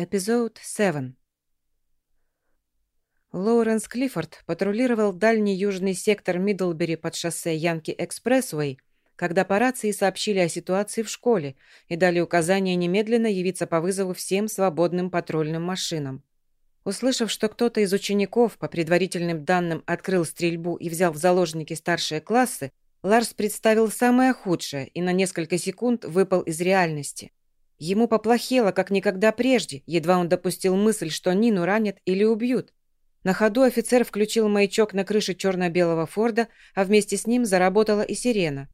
Эпизод 7. Лоуренс Клиффорд патрулировал дальний южный сектор Мидлбери под шоссе Янки Экспрессуэй, когда по рации сообщили о ситуации в школе и дали указание немедленно явиться по вызову всем свободным патрульным машинам. Услышав, что кто-то из учеников, по предварительным данным, открыл стрельбу и взял в заложники старшие классы, Ларс представил самое худшее и на несколько секунд выпал из реальности. Ему поплохело, как никогда прежде, едва он допустил мысль, что Нину ранят или убьют. На ходу офицер включил маячок на крыше черно-белого Форда, а вместе с ним заработала и сирена.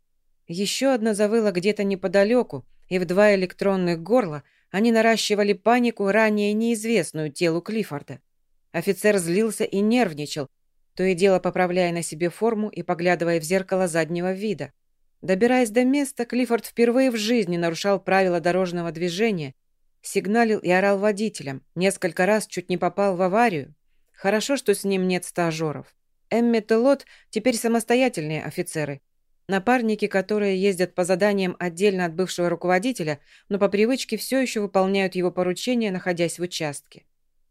Еще одна завыла где-то неподалеку, и в два электронных горла они наращивали панику, ранее неизвестную телу Клиффорда. Офицер злился и нервничал, то и дело поправляя на себе форму и поглядывая в зеркало заднего вида. Добираясь до места, Клиффорд впервые в жизни нарушал правила дорожного движения, сигналил и орал водителям, несколько раз чуть не попал в аварию. Хорошо, что с ним нет стажеров. Эммет и Лот теперь самостоятельные офицеры. Напарники, которые ездят по заданиям отдельно от бывшего руководителя, но по привычке все еще выполняют его поручения, находясь в участке.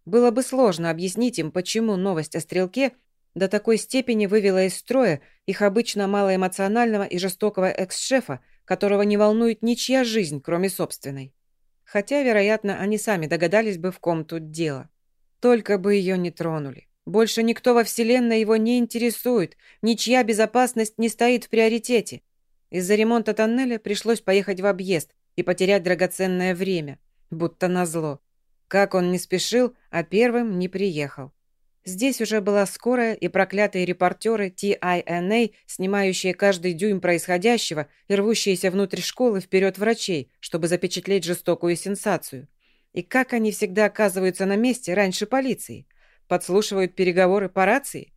Было бы сложно объяснить им, почему новость о стрелке до такой степени вывела из строя их обычно малоэмоционального и жестокого экс-шефа, которого не волнует ничья жизнь, кроме собственной. Хотя, вероятно, они сами догадались бы, в ком тут дело. Только бы ее не тронули. Больше никто во Вселенной его не интересует, ничья безопасность не стоит в приоритете. Из-за ремонта тоннеля пришлось поехать в объезд и потерять драгоценное время, будто назло. Как он не спешил, а первым не приехал. Здесь уже была скорая и проклятые репортеры TINA, снимающие каждый дюйм происходящего и рвущиеся внутрь школы вперед врачей, чтобы запечатлеть жестокую сенсацию. И как они всегда оказываются на месте раньше полиции? Подслушивают переговоры по рации?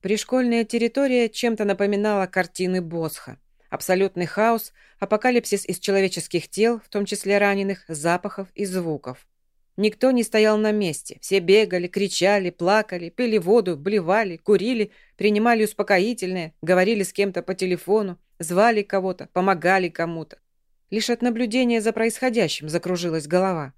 Пришкольная территория чем-то напоминала картины Босха. Абсолютный хаос, апокалипсис из человеческих тел, в том числе раненых, запахов и звуков. Никто не стоял на месте. Все бегали, кричали, плакали, пили воду, блевали, курили, принимали успокоительное, говорили с кем-то по телефону, звали кого-то, помогали кому-то. Лишь от наблюдения за происходящим закружилась голова.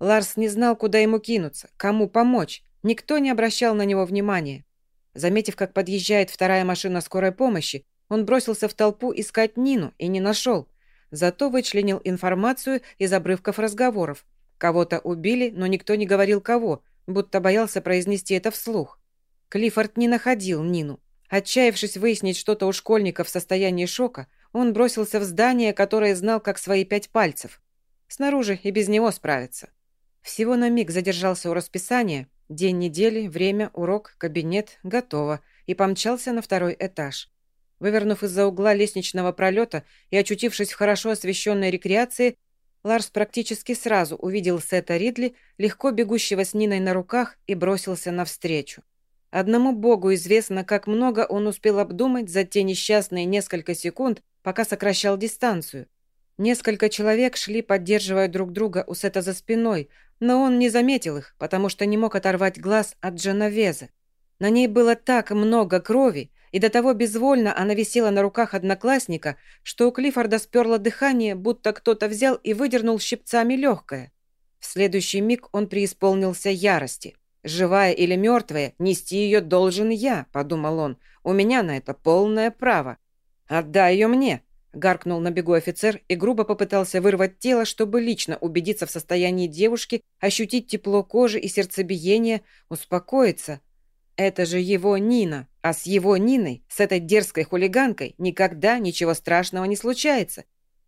Ларс не знал, куда ему кинуться, кому помочь. Никто не обращал на него внимания. Заметив, как подъезжает вторая машина скорой помощи, он бросился в толпу искать Нину и не нашел. Зато вычленил информацию из обрывков разговоров, Кого-то убили, но никто не говорил кого, будто боялся произнести это вслух. Клиффорд не находил Нину. Отчаявшись выяснить что-то у школьника в состоянии шока, он бросился в здание, которое знал как свои пять пальцев. Снаружи и без него справиться. Всего на миг задержался у расписания. День недели, время, урок, кабинет, готово. И помчался на второй этаж. Вывернув из-за угла лестничного пролета и очутившись в хорошо освещенной рекреации, Ларс практически сразу увидел Сета Ридли, легко бегущего с Ниной на руках, и бросился навстречу. Одному богу известно, как много он успел обдумать за те несчастные несколько секунд, пока сокращал дистанцию. Несколько человек шли, поддерживая друг друга у Сета за спиной, но он не заметил их, потому что не мог оторвать глаз от Дженовезы. На ней было так много крови, и до того безвольно она висела на руках одноклассника, что у Клиффорда сперло дыхание, будто кто-то взял и выдернул щипцами легкое. В следующий миг он преисполнился ярости. «Живая или мертвая, нести ее должен я», — подумал он. «У меня на это полное право». «Отдай ее мне», — гаркнул на бегу офицер и грубо попытался вырвать тело, чтобы лично убедиться в состоянии девушки, ощутить тепло кожи и сердцебиение, успокоиться. Это же его Нина. А с его Ниной, с этой дерзкой хулиганкой, никогда ничего страшного не случается.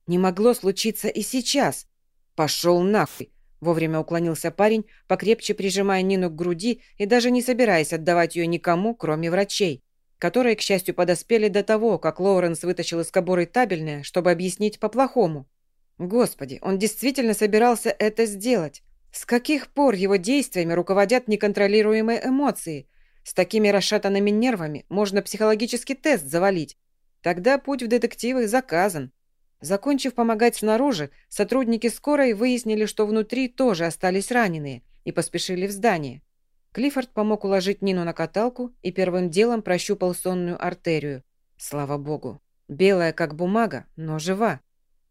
Не могло случиться и сейчас. Пошел нахуй. Вовремя уклонился парень, покрепче прижимая Нину к груди и даже не собираясь отдавать ее никому, кроме врачей, которые, к счастью, подоспели до того, как Лоуренс вытащил из кобуры табельное, чтобы объяснить по-плохому. Господи, он действительно собирался это сделать. С каких пор его действиями руководят неконтролируемые эмоции – с такими расшатанными нервами можно психологический тест завалить. Тогда путь в детективы заказан. Закончив помогать снаружи, сотрудники скорой выяснили, что внутри тоже остались раненые, и поспешили в здание. Клиффорд помог уложить Нину на каталку и первым делом прощупал сонную артерию. Слава богу. Белая, как бумага, но жива.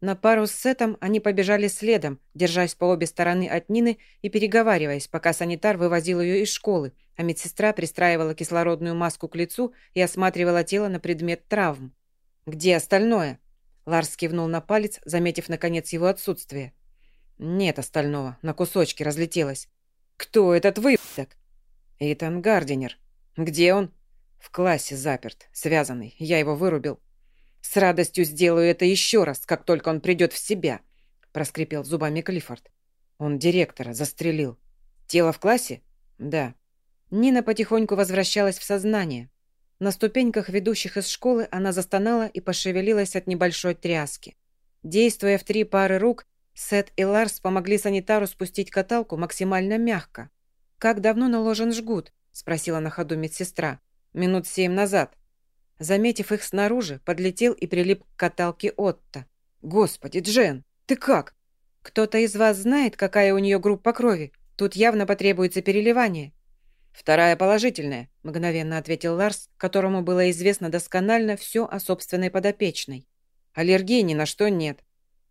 На пару с Сетом они побежали следом, держась по обе стороны от Нины и переговариваясь, пока санитар вывозил ее из школы, а медсестра пристраивала кислородную маску к лицу и осматривала тело на предмет травм. «Где остальное?» Ларс кивнул на палец, заметив, наконец, его отсутствие. «Нет остального, на кусочки разлетелось». «Кто этот выпадок?» «Итан Гардинер». «Где он?» «В классе заперт, связанный. Я его вырубил». «С радостью сделаю это еще раз, как только он придет в себя», — проскрипел зубами Клиффорд. «Он директора застрелил». «Тело в классе?» «Да». Нина потихоньку возвращалась в сознание. На ступеньках, ведущих из школы, она застонала и пошевелилась от небольшой тряски. Действуя в три пары рук, Сет и Ларс помогли санитару спустить каталку максимально мягко. «Как давно наложен жгут?» – спросила на ходу медсестра. «Минут семь назад». Заметив их снаружи, подлетел и прилип к каталке Отто. «Господи, Джен, ты как?» «Кто-то из вас знает, какая у нее группа крови? Тут явно потребуется переливание». «Вторая положительная», – мгновенно ответил Ларс, которому было известно досконально все о собственной подопечной. «Аллергии ни на что нет.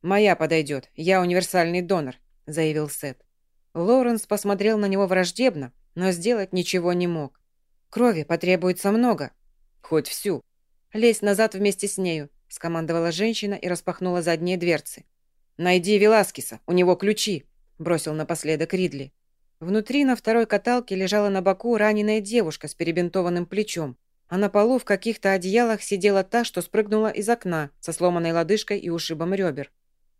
Моя подойдет, я универсальный донор», – заявил Сет. Лоуренс посмотрел на него враждебно, но сделать ничего не мог. «Крови потребуется много». «Хоть всю». «Лезь назад вместе с нею», – скомандовала женщина и распахнула задние дверцы. «Найди Веласкиса, у него ключи», – бросил напоследок Ридли. Внутри на второй каталке лежала на боку раненая девушка с перебинтованным плечом, а на полу в каких-то одеялах сидела та, что спрыгнула из окна со сломанной лодыжкой и ушибом ребер.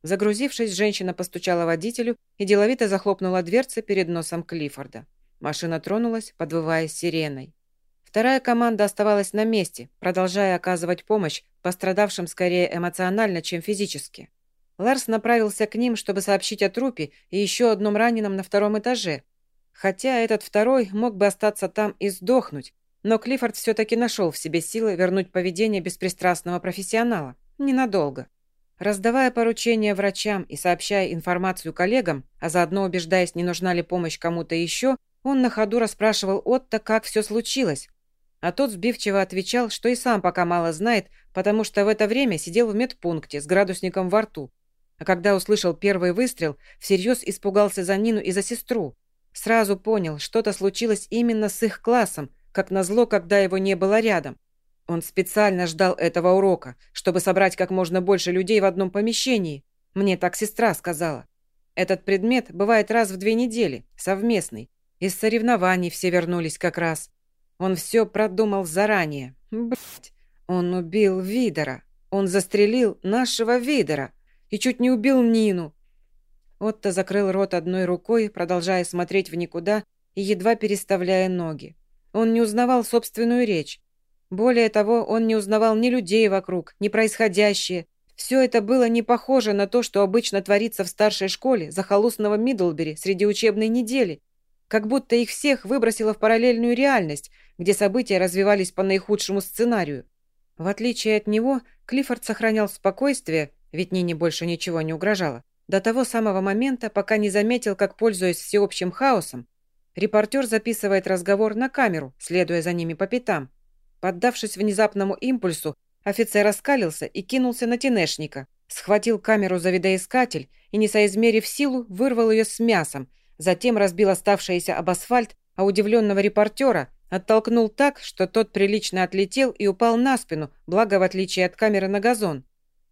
Загрузившись, женщина постучала водителю и деловито захлопнула дверцы перед носом Клиффорда. Машина тронулась, подвывая сиреной. Вторая команда оставалась на месте, продолжая оказывать помощь пострадавшим скорее эмоционально, чем физически. Ларс направился к ним, чтобы сообщить о трупе и еще одном раненом на втором этаже. Хотя этот второй мог бы остаться там и сдохнуть, но Клиффорд все-таки нашел в себе силы вернуть поведение беспристрастного профессионала. Ненадолго. Раздавая поручения врачам и сообщая информацию коллегам, а заодно убеждаясь, не нужна ли помощь кому-то еще, он на ходу расспрашивал Отто, как все случилось. А тот сбивчиво отвечал, что и сам пока мало знает, потому что в это время сидел в медпункте с градусником во рту, а когда услышал первый выстрел, всерьез испугался за Нину и за сестру. Сразу понял, что-то случилось именно с их классом, как назло, когда его не было рядом. Он специально ждал этого урока, чтобы собрать как можно больше людей в одном помещении. Мне так сестра сказала. Этот предмет бывает раз в две недели, совместный. Из соревнований все вернулись как раз. Он все продумал заранее. Блять, он убил Видера. Он застрелил нашего Видера и чуть не убил Нину». Отто закрыл рот одной рукой, продолжая смотреть в никуда и едва переставляя ноги. Он не узнавал собственную речь. Более того, он не узнавал ни людей вокруг, ни происходящее. Все это было не похоже на то, что обычно творится в старшей школе захолустного Мидлбери среди учебной недели. Как будто их всех выбросило в параллельную реальность, где события развивались по наихудшему сценарию. В отличие от него, Клиффорд сохранял спокойствие ведь Нине больше ничего не угрожало, до того самого момента, пока не заметил, как, пользуясь всеобщим хаосом, репортер записывает разговор на камеру, следуя за ними по пятам. Поддавшись внезапному импульсу, офицер оскалился и кинулся на тенешника, схватил камеру за видоискатель и, не соизмерив силу, вырвал ее с мясом, затем разбил оставшееся об асфальт, а удивленного репортера оттолкнул так, что тот прилично отлетел и упал на спину, благо в отличие от камеры на газон.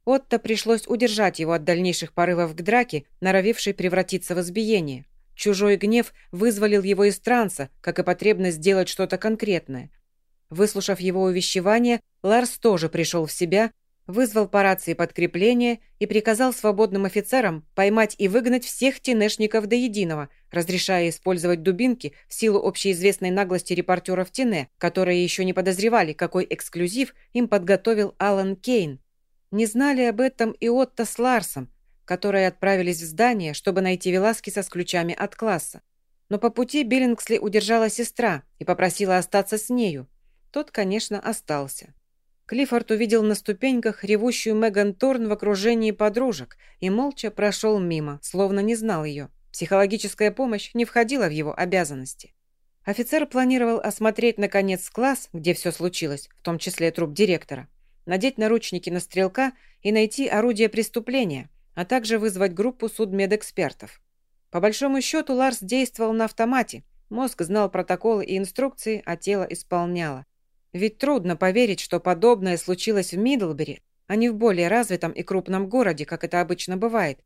Отто пришлось удержать его от дальнейших порывов к драке, норовившей превратиться в избиение. Чужой гнев вызволил его из транса, как и потребность сделать что-то конкретное. Выслушав его увещевание, Ларс тоже пришел в себя, вызвал по рации подкрепление и приказал свободным офицерам поймать и выгнать всех тенешников до единого, разрешая использовать дубинки в силу общеизвестной наглости репортеров Тене, которые еще не подозревали, какой эксклюзив им подготовил Алан Кейн. Не знали об этом и Отто с Ларсом, которые отправились в здание, чтобы найти Веласкеса с ключами от класса. Но по пути Биллингсли удержала сестра и попросила остаться с нею. Тот, конечно, остался. Клиффорд увидел на ступеньках ревущую Меган Торн в окружении подружек и молча прошел мимо, словно не знал ее. Психологическая помощь не входила в его обязанности. Офицер планировал осмотреть, наконец, класс, где все случилось, в том числе труп директора. Надеть наручники на стрелка и найти орудие преступления, а также вызвать группу судмедэкспертов. По большому счету Ларс действовал на автомате. Мозг знал протоколы и инструкции, а тело исполняло. Ведь трудно поверить, что подобное случилось в Мидлбери, а не в более развитом и крупном городе, как это обычно бывает.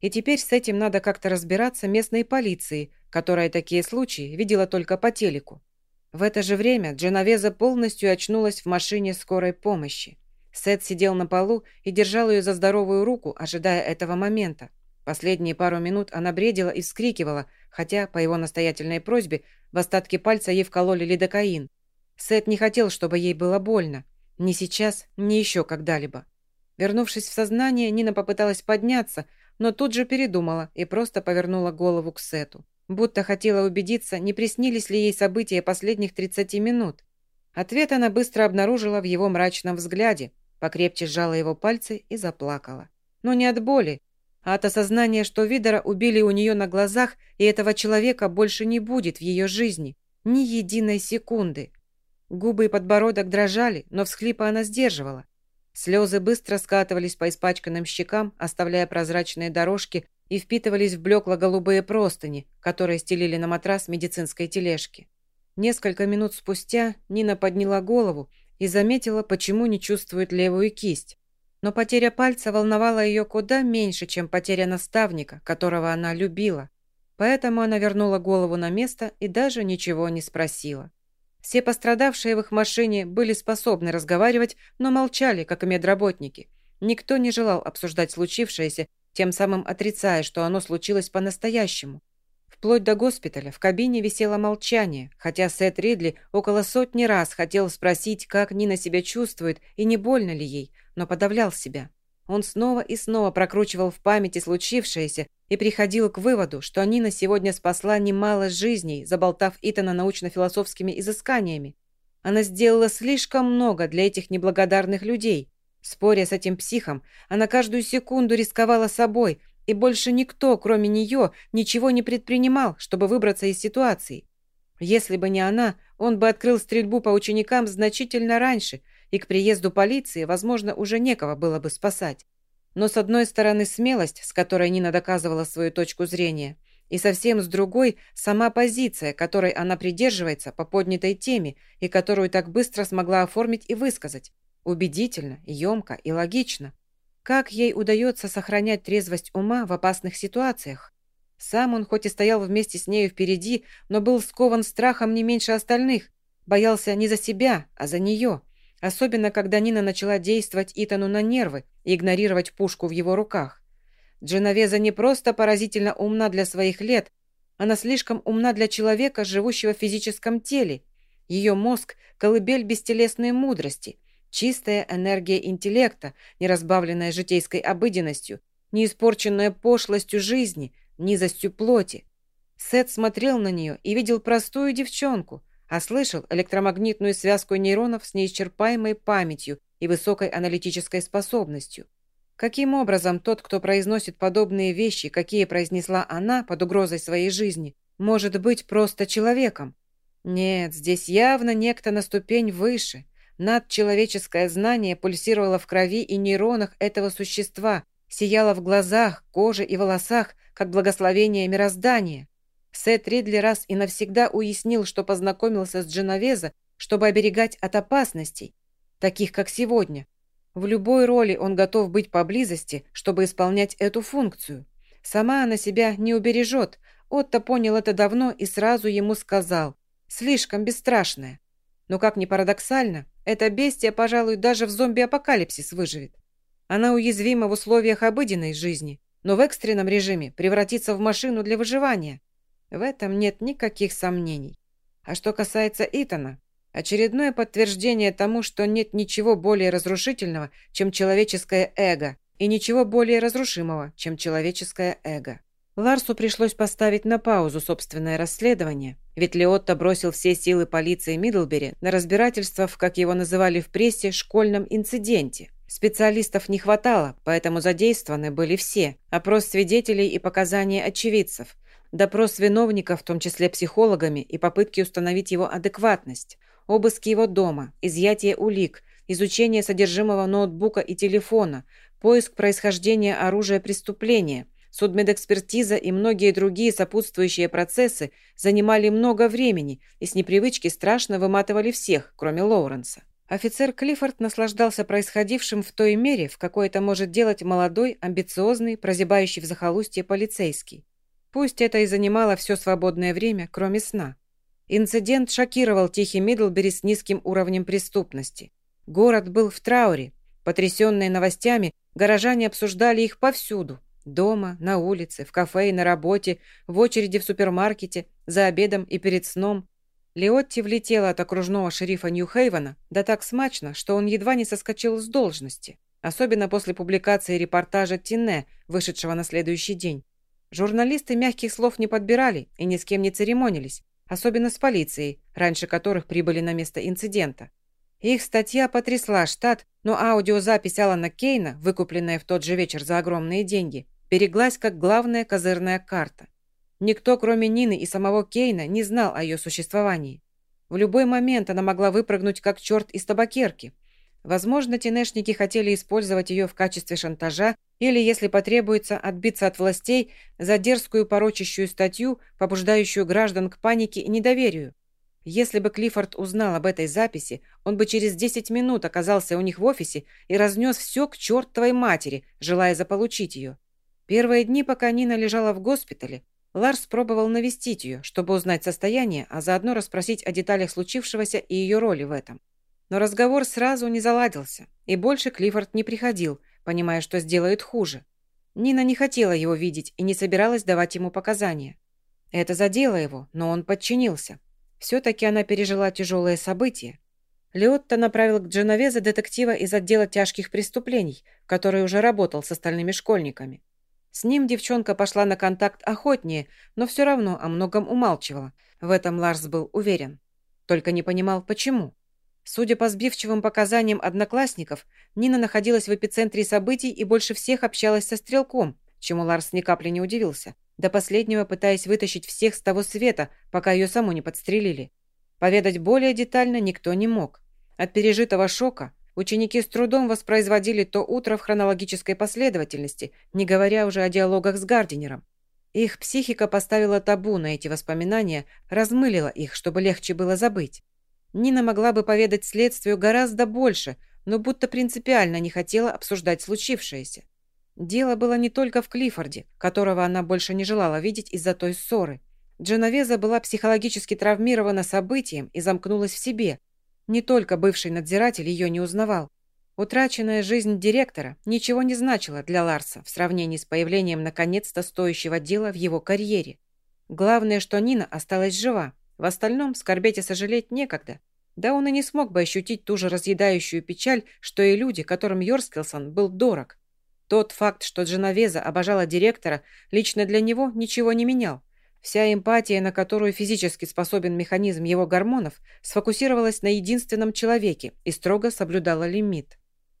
И теперь с этим надо как-то разбираться местной полиции, которая такие случаи видела только по телеку. В это же время Дженовеза полностью очнулась в машине скорой помощи. Сет сидел на полу и держал ее за здоровую руку, ожидая этого момента. Последние пару минут она бредила и вскрикивала, хотя, по его настоятельной просьбе, в остатки пальца ей вкололи лидокаин. Сет не хотел, чтобы ей было больно. Ни сейчас, ни еще когда-либо. Вернувшись в сознание, Нина попыталась подняться, но тут же передумала и просто повернула голову к Сету. Будто хотела убедиться, не приснились ли ей события последних 30 минут. Ответ она быстро обнаружила в его мрачном взгляде, покрепче сжала его пальцы и заплакала. Но не от боли, а от осознания, что Видера убили у нее на глазах, и этого человека больше не будет в ее жизни. Ни единой секунды. Губы и подбородок дрожали, но всхлипа она сдерживала. Слезы быстро скатывались по испачканным щекам, оставляя прозрачные дорожки и впитывались в блекло-голубые простыни, которые стелили на матрас медицинской тележки. Несколько минут спустя Нина подняла голову и заметила, почему не чувствует левую кисть. Но потеря пальца волновала ее куда меньше, чем потеря наставника, которого она любила. Поэтому она вернула голову на место и даже ничего не спросила. Все пострадавшие в их машине были способны разговаривать, но молчали, как медработники. Никто не желал обсуждать случившееся, тем самым отрицая, что оно случилось по-настоящему. Вплоть до госпиталя в кабине висело молчание, хотя Сет Ридли около сотни раз хотел спросить, как Нина себя чувствует и не больно ли ей, но подавлял себя. Он снова и снова прокручивал в памяти случившееся и приходил к выводу, что Нина сегодня спасла немало жизней, заболтав Итана научно-философскими изысканиями. Она сделала слишком много для этих неблагодарных людей. Споря с этим психом, она каждую секунду рисковала собой – и больше никто, кроме нее, ничего не предпринимал, чтобы выбраться из ситуации. Если бы не она, он бы открыл стрельбу по ученикам значительно раньше, и к приезду полиции, возможно, уже некого было бы спасать. Но с одной стороны смелость, с которой Нина доказывала свою точку зрения, и совсем с другой сама позиция, которой она придерживается по поднятой теме и которую так быстро смогла оформить и высказать. Убедительно, емко и логично. Как ей удается сохранять трезвость ума в опасных ситуациях? Сам он хоть и стоял вместе с нею впереди, но был скован страхом не меньше остальных. Боялся не за себя, а за нее. Особенно, когда Нина начала действовать Итану на нервы и игнорировать пушку в его руках. Дженовеза не просто поразительно умна для своих лет, она слишком умна для человека, живущего в физическом теле. Ее мозг – колыбель бестелесной мудрости, Чистая энергия интеллекта, не разбавленная житейской обыденностью, не испорченная пошлостью жизни, низостью плоти. Сет смотрел на нее и видел простую девчонку, а слышал электромагнитную связку нейронов с неисчерпаемой памятью и высокой аналитической способностью. Каким образом тот, кто произносит подобные вещи, какие произнесла она под угрозой своей жизни, может быть просто человеком? Нет, здесь явно некто на ступень выше – Надчеловеческое знание пульсировало в крови и нейронах этого существа, сияло в глазах, коже и волосах, как благословение мироздания. Сет Ридли раз и навсегда уяснил, что познакомился с Дженовеза, чтобы оберегать от опасностей, таких как сегодня. В любой роли он готов быть поблизости, чтобы исполнять эту функцию. Сама она себя не убережет. Отто понял это давно и сразу ему сказал. Слишком бесстрашная. Но, как ни парадоксально, эта бестия, пожалуй, даже в зомби-апокалипсис выживет. Она уязвима в условиях обыденной жизни, но в экстренном режиме превратится в машину для выживания. В этом нет никаких сомнений. А что касается Итана, очередное подтверждение тому, что нет ничего более разрушительного, чем человеческое эго, и ничего более разрушимого, чем человеческое эго. Ларсу пришлось поставить на паузу собственное расследование, ведь Леотто бросил все силы полиции Мидлбери на разбирательство в, как его называли в прессе, школьном инциденте. Специалистов не хватало, поэтому задействованы были все. Опрос свидетелей и показания очевидцев. Допрос виновников, в том числе психологами, и попытки установить его адекватность. Обыски его дома, изъятие улик, изучение содержимого ноутбука и телефона, поиск происхождения оружия преступления, судмедэкспертиза и многие другие сопутствующие процессы занимали много времени и с непривычки страшно выматывали всех, кроме Лоуренса. Офицер Клиффорд наслаждался происходившим в той мере, в какой это может делать молодой, амбициозный, прозябающий в захолустье полицейский. Пусть это и занимало все свободное время, кроме сна. Инцидент шокировал тихий Мидлбери с низким уровнем преступности. Город был в трауре. Потрясенные новостями, горожане обсуждали их повсюду. Дома, на улице, в кафе и на работе, в очереди в супермаркете, за обедом и перед сном. Леотти влетела от окружного шерифа Нью-Хейвена, да так смачно, что он едва не соскочил с должности, особенно после публикации репортажа Тине, вышедшего на следующий день. Журналисты мягких слов не подбирали и ни с кем не церемонились, особенно с полицией, раньше которых прибыли на место инцидента. Их статья потрясла штат, но аудиозапись Алана Кейна, выкупленная в тот же вечер за огромные деньги, береглась как главная козырная карта. Никто, кроме Нины и самого Кейна, не знал о ее существовании. В любой момент она могла выпрыгнуть как черт из табакерки. Возможно, тенешники хотели использовать ее в качестве шантажа или, если потребуется, отбиться от властей за дерзкую порочащую статью, побуждающую граждан к панике и недоверию. Если бы Клиффорд узнал об этой записи, он бы через 10 минут оказался у них в офисе и разнес все к чертовой матери, желая заполучить ее. Первые дни, пока Нина лежала в госпитале, Ларс пробовал навестить ее, чтобы узнать состояние, а заодно расспросить о деталях случившегося и ее роли в этом. Но разговор сразу не заладился, и больше Клиффорд не приходил, понимая, что сделает хуже. Нина не хотела его видеть и не собиралась давать ему показания. Это задело его, но он подчинился. Все-таки она пережила тяжелое событие. Леотто направил к Дженовезе детектива из отдела тяжких преступлений, который уже работал с остальными школьниками. С ним девчонка пошла на контакт охотнее, но все равно о многом умалчивала. В этом Ларс был уверен. Только не понимал, почему. Судя по сбивчивым показаниям одноклассников, Нина находилась в эпицентре событий и больше всех общалась со стрелком, чему Ларс ни капли не удивился, до последнего пытаясь вытащить всех с того света, пока ее саму не подстрелили. Поведать более детально никто не мог. От пережитого шока Ученики с трудом воспроизводили то утро в хронологической последовательности, не говоря уже о диалогах с Гардинером. Их психика поставила табу на эти воспоминания, размылила их, чтобы легче было забыть. Нина могла бы поведать следствию гораздо больше, но будто принципиально не хотела обсуждать случившееся. Дело было не только в Клиффорде, которого она больше не желала видеть из-за той ссоры. Дженовеза была психологически травмирована событием и замкнулась в себе – не только бывший надзиратель ее не узнавал. Утраченная жизнь директора ничего не значила для Ларса в сравнении с появлением наконец-то стоящего дела в его карьере. Главное, что Нина осталась жива. В остальном скорбеть и сожалеть некогда. Да он и не смог бы ощутить ту же разъедающую печаль, что и люди, которым Йорскилсон был дорог. Тот факт, что Дженовеза обожала директора, лично для него ничего не менял. Вся эмпатия, на которую физически способен механизм его гормонов, сфокусировалась на единственном человеке и строго соблюдала лимит.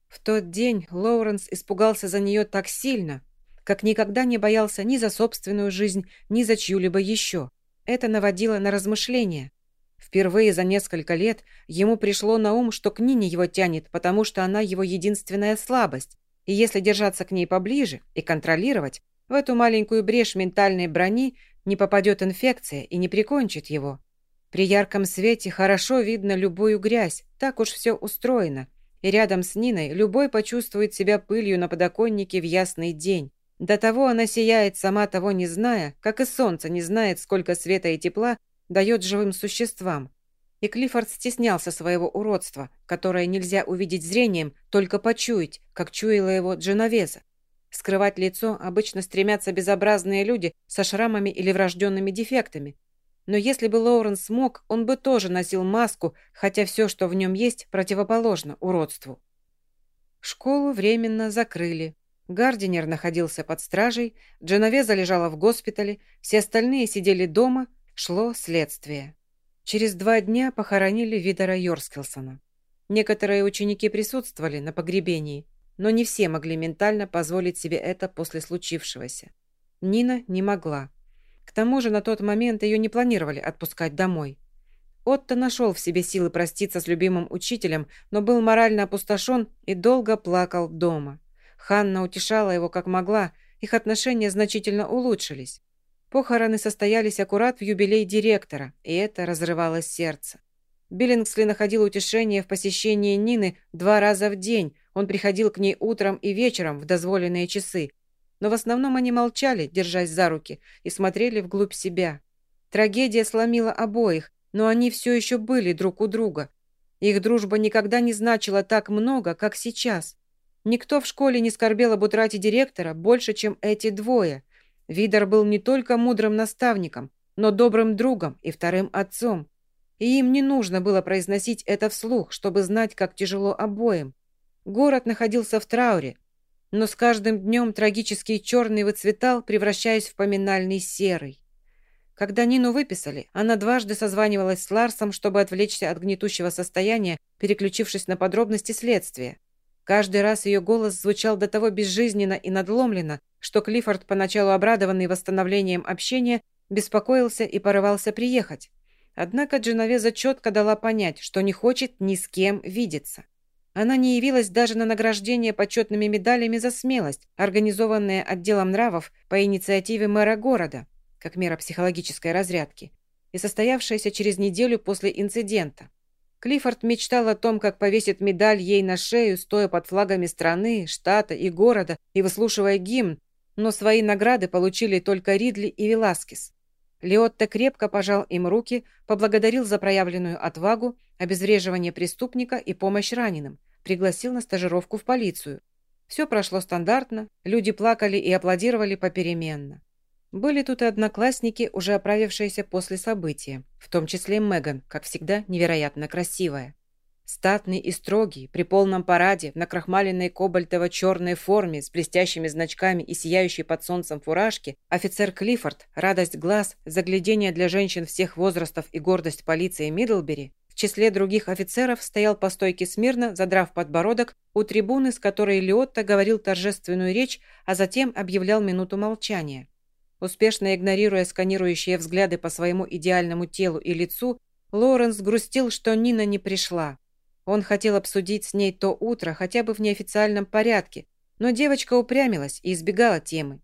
В тот день Лоуренс испугался за нее так сильно, как никогда не боялся ни за собственную жизнь, ни за чью-либо еще. Это наводило на размышления. Впервые за несколько лет ему пришло на ум, что к Нине его тянет, потому что она его единственная слабость, и если держаться к ней поближе и контролировать, в эту маленькую брешь ментальной брони не попадет инфекция и не прикончит его. При ярком свете хорошо видно любую грязь, так уж все устроено. И рядом с Ниной любой почувствует себя пылью на подоконнике в ясный день. До того она сияет, сама того не зная, как и солнце не знает, сколько света и тепла дает живым существам. И Клиффорд стеснялся своего уродства, которое нельзя увидеть зрением, только почуять, как чуяла его Дженовеза. Скрывать лицо обычно стремятся безобразные люди со шрамами или врожденными дефектами. Но если бы Лоуренс смог, он бы тоже носил маску, хотя все, что в нем есть, противоположно уродству. Школу временно закрыли. Гардинер находился под стражей, Дженовеза лежала в госпитале, все остальные сидели дома, шло следствие. Через два дня похоронили Видора Йорскилсона. Некоторые ученики присутствовали на погребении, но не все могли ментально позволить себе это после случившегося. Нина не могла. К тому же на тот момент ее не планировали отпускать домой. Отто нашел в себе силы проститься с любимым учителем, но был морально опустошен и долго плакал дома. Ханна утешала его как могла, их отношения значительно улучшились. Похороны состоялись аккурат в юбилей директора, и это разрывало сердце. Биллингсли находил утешение в посещении Нины два раза в день. Он приходил к ней утром и вечером в дозволенные часы. Но в основном они молчали, держась за руки, и смотрели вглубь себя. Трагедия сломила обоих, но они все еще были друг у друга. Их дружба никогда не значила так много, как сейчас. Никто в школе не скорбел об утрате директора больше, чем эти двое. Видер был не только мудрым наставником, но добрым другом и вторым отцом. И им не нужно было произносить это вслух, чтобы знать, как тяжело обоим. Город находился в трауре, но с каждым днем трагический черный выцветал, превращаясь в поминальный серый. Когда Нину выписали, она дважды созванивалась с Ларсом, чтобы отвлечься от гнетущего состояния, переключившись на подробности следствия. Каждый раз ее голос звучал до того безжизненно и надломленно, что Клиффорд, поначалу обрадованный восстановлением общения, беспокоился и порывался приехать. Однако Дженовеза четко дала понять, что не хочет ни с кем видеться. Она не явилась даже на награждение почетными медалями за смелость, организованное отделом нравов по инициативе мэра города, как мера психологической разрядки, и состоявшееся через неделю после инцидента. Клиффорд мечтал о том, как повесит медаль ей на шею, стоя под флагами страны, штата и города и выслушивая гимн, но свои награды получили только Ридли и Веласкес. Леотто крепко пожал им руки, поблагодарил за проявленную отвагу, обезвреживание преступника и помощь раненым, пригласил на стажировку в полицию. Все прошло стандартно, люди плакали и аплодировали попеременно. Были тут и одноклассники, уже оправившиеся после события, в том числе Меган, как всегда, невероятно красивая. Статный и строгий, при полном параде, на крахмаленной кобальтово-черной форме с блестящими значками и сияющей под солнцем фуражки, офицер Клиффорд, радость глаз, заглядение для женщин всех возрастов и гордость полиции Мидлбери, в числе других офицеров стоял по стойке смирно, задрав подбородок, у трибуны, с которой Лиотто говорил торжественную речь, а затем объявлял минуту молчания. Успешно игнорируя сканирующие взгляды по своему идеальному телу и лицу, Лоуренс грустил, что Нина не пришла. Он хотел обсудить с ней то утро хотя бы в неофициальном порядке, но девочка упрямилась и избегала темы.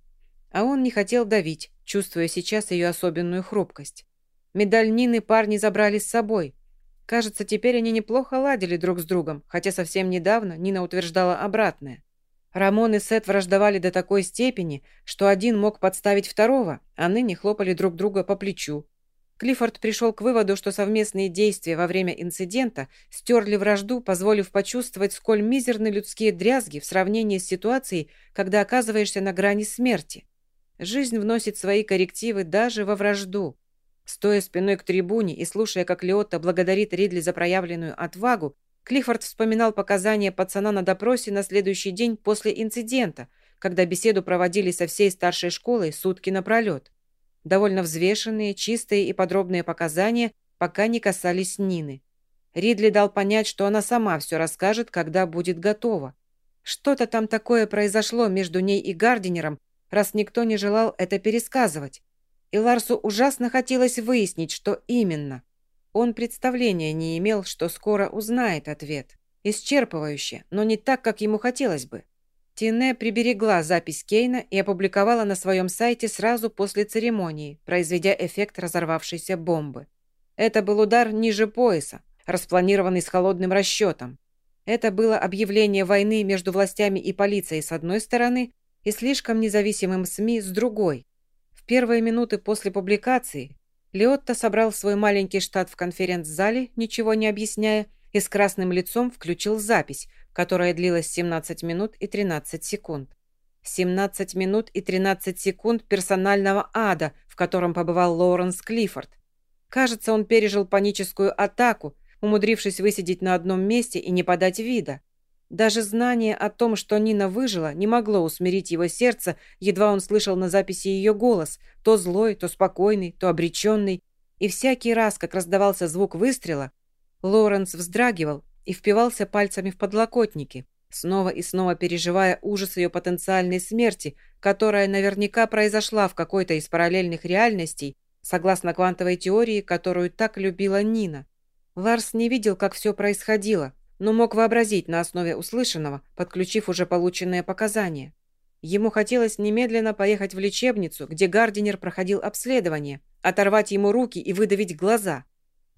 А он не хотел давить, чувствуя сейчас ее особенную хрупкость. Медаль Нины парни забрали с собой. Кажется, теперь они неплохо ладили друг с другом, хотя совсем недавно Нина утверждала обратное. Рамон и Сет враждовали до такой степени, что один мог подставить второго, а ныне хлопали друг друга по плечу. Клиффорд пришел к выводу, что совместные действия во время инцидента стерли вражду, позволив почувствовать, сколь мизерны людские дрязги в сравнении с ситуацией, когда оказываешься на грани смерти. Жизнь вносит свои коррективы даже во вражду. Стоя спиной к трибуне и слушая, как Леотта благодарит Ридли за проявленную отвагу, Клиффорд вспоминал показания пацана на допросе на следующий день после инцидента, когда беседу проводили со всей старшей школой сутки напролет. Довольно взвешенные, чистые и подробные показания пока не касались Нины. Ридли дал понять, что она сама все расскажет, когда будет готова. Что-то там такое произошло между ней и Гардинером, раз никто не желал это пересказывать. И Ларсу ужасно хотелось выяснить, что именно. Он представления не имел, что скоро узнает ответ. Исчерпывающе, но не так, как ему хотелось бы. Тине приберегла запись Кейна и опубликовала на своем сайте сразу после церемонии, произведя эффект разорвавшейся бомбы. Это был удар ниже пояса, распланированный с холодным расчетом. Это было объявление войны между властями и полицией с одной стороны и слишком независимым СМИ с другой. В первые минуты после публикации Леотто собрал свой маленький штат в конференц-зале, ничего не объясняя, и с красным лицом включил запись, которая длилась 17 минут и 13 секунд. 17 минут и 13 секунд персонального ада, в котором побывал Лоуренс Клиффорд. Кажется, он пережил паническую атаку, умудрившись высидеть на одном месте и не подать вида. Даже знание о том, что Нина выжила, не могло усмирить его сердце, едва он слышал на записи ее голос, то злой, то спокойный, то обреченный. И всякий раз, как раздавался звук выстрела, Лоренс вздрагивал и впивался пальцами в подлокотники, снова и снова переживая ужас ее потенциальной смерти, которая наверняка произошла в какой-то из параллельных реальностей, согласно квантовой теории, которую так любила Нина. Ларс не видел, как все происходило, но мог вообразить на основе услышанного, подключив уже полученные показания. Ему хотелось немедленно поехать в лечебницу, где Гардинер проходил обследование, оторвать ему руки и выдавить глаза.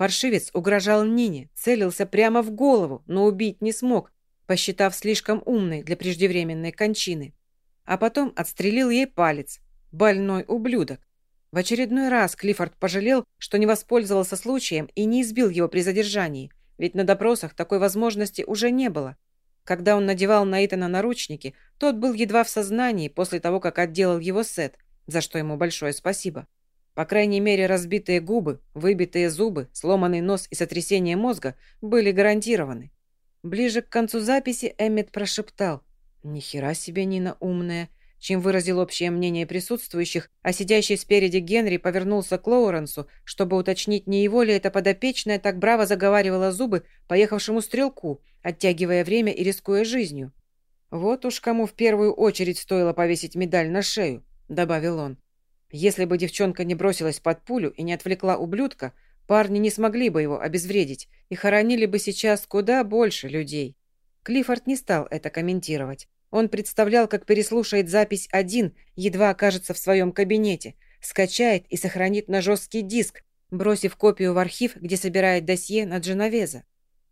Паршивец угрожал Нине, целился прямо в голову, но убить не смог, посчитав слишком умной для преждевременной кончины. А потом отстрелил ей палец. Больной ублюдок. В очередной раз Клиффорд пожалел, что не воспользовался случаем и не избил его при задержании, ведь на допросах такой возможности уже не было. Когда он надевал на Итана наручники, тот был едва в сознании после того, как отделал его Сет, за что ему большое спасибо. По крайней мере, разбитые губы, выбитые зубы, сломанный нос и сотрясение мозга были гарантированы. Ближе к концу записи Эммет прошептал «Ни хера себе, Нина умная», чем выразил общее мнение присутствующих, а сидящий спереди Генри повернулся к Лоуренсу, чтобы уточнить, не его ли эта подопечная так браво заговаривала зубы поехавшему стрелку, оттягивая время и рискуя жизнью. «Вот уж кому в первую очередь стоило повесить медаль на шею», — добавил он. «Если бы девчонка не бросилась под пулю и не отвлекла ублюдка, парни не смогли бы его обезвредить и хоронили бы сейчас куда больше людей». Клиффорд не стал это комментировать. Он представлял, как переслушает запись один, едва окажется в своем кабинете, скачает и сохранит на жесткий диск, бросив копию в архив, где собирает досье на Дженовеза.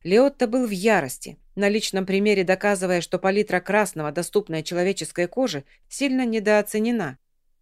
Леотто был в ярости, на личном примере доказывая, что палитра красного, доступная человеческой коже, сильно недооценена.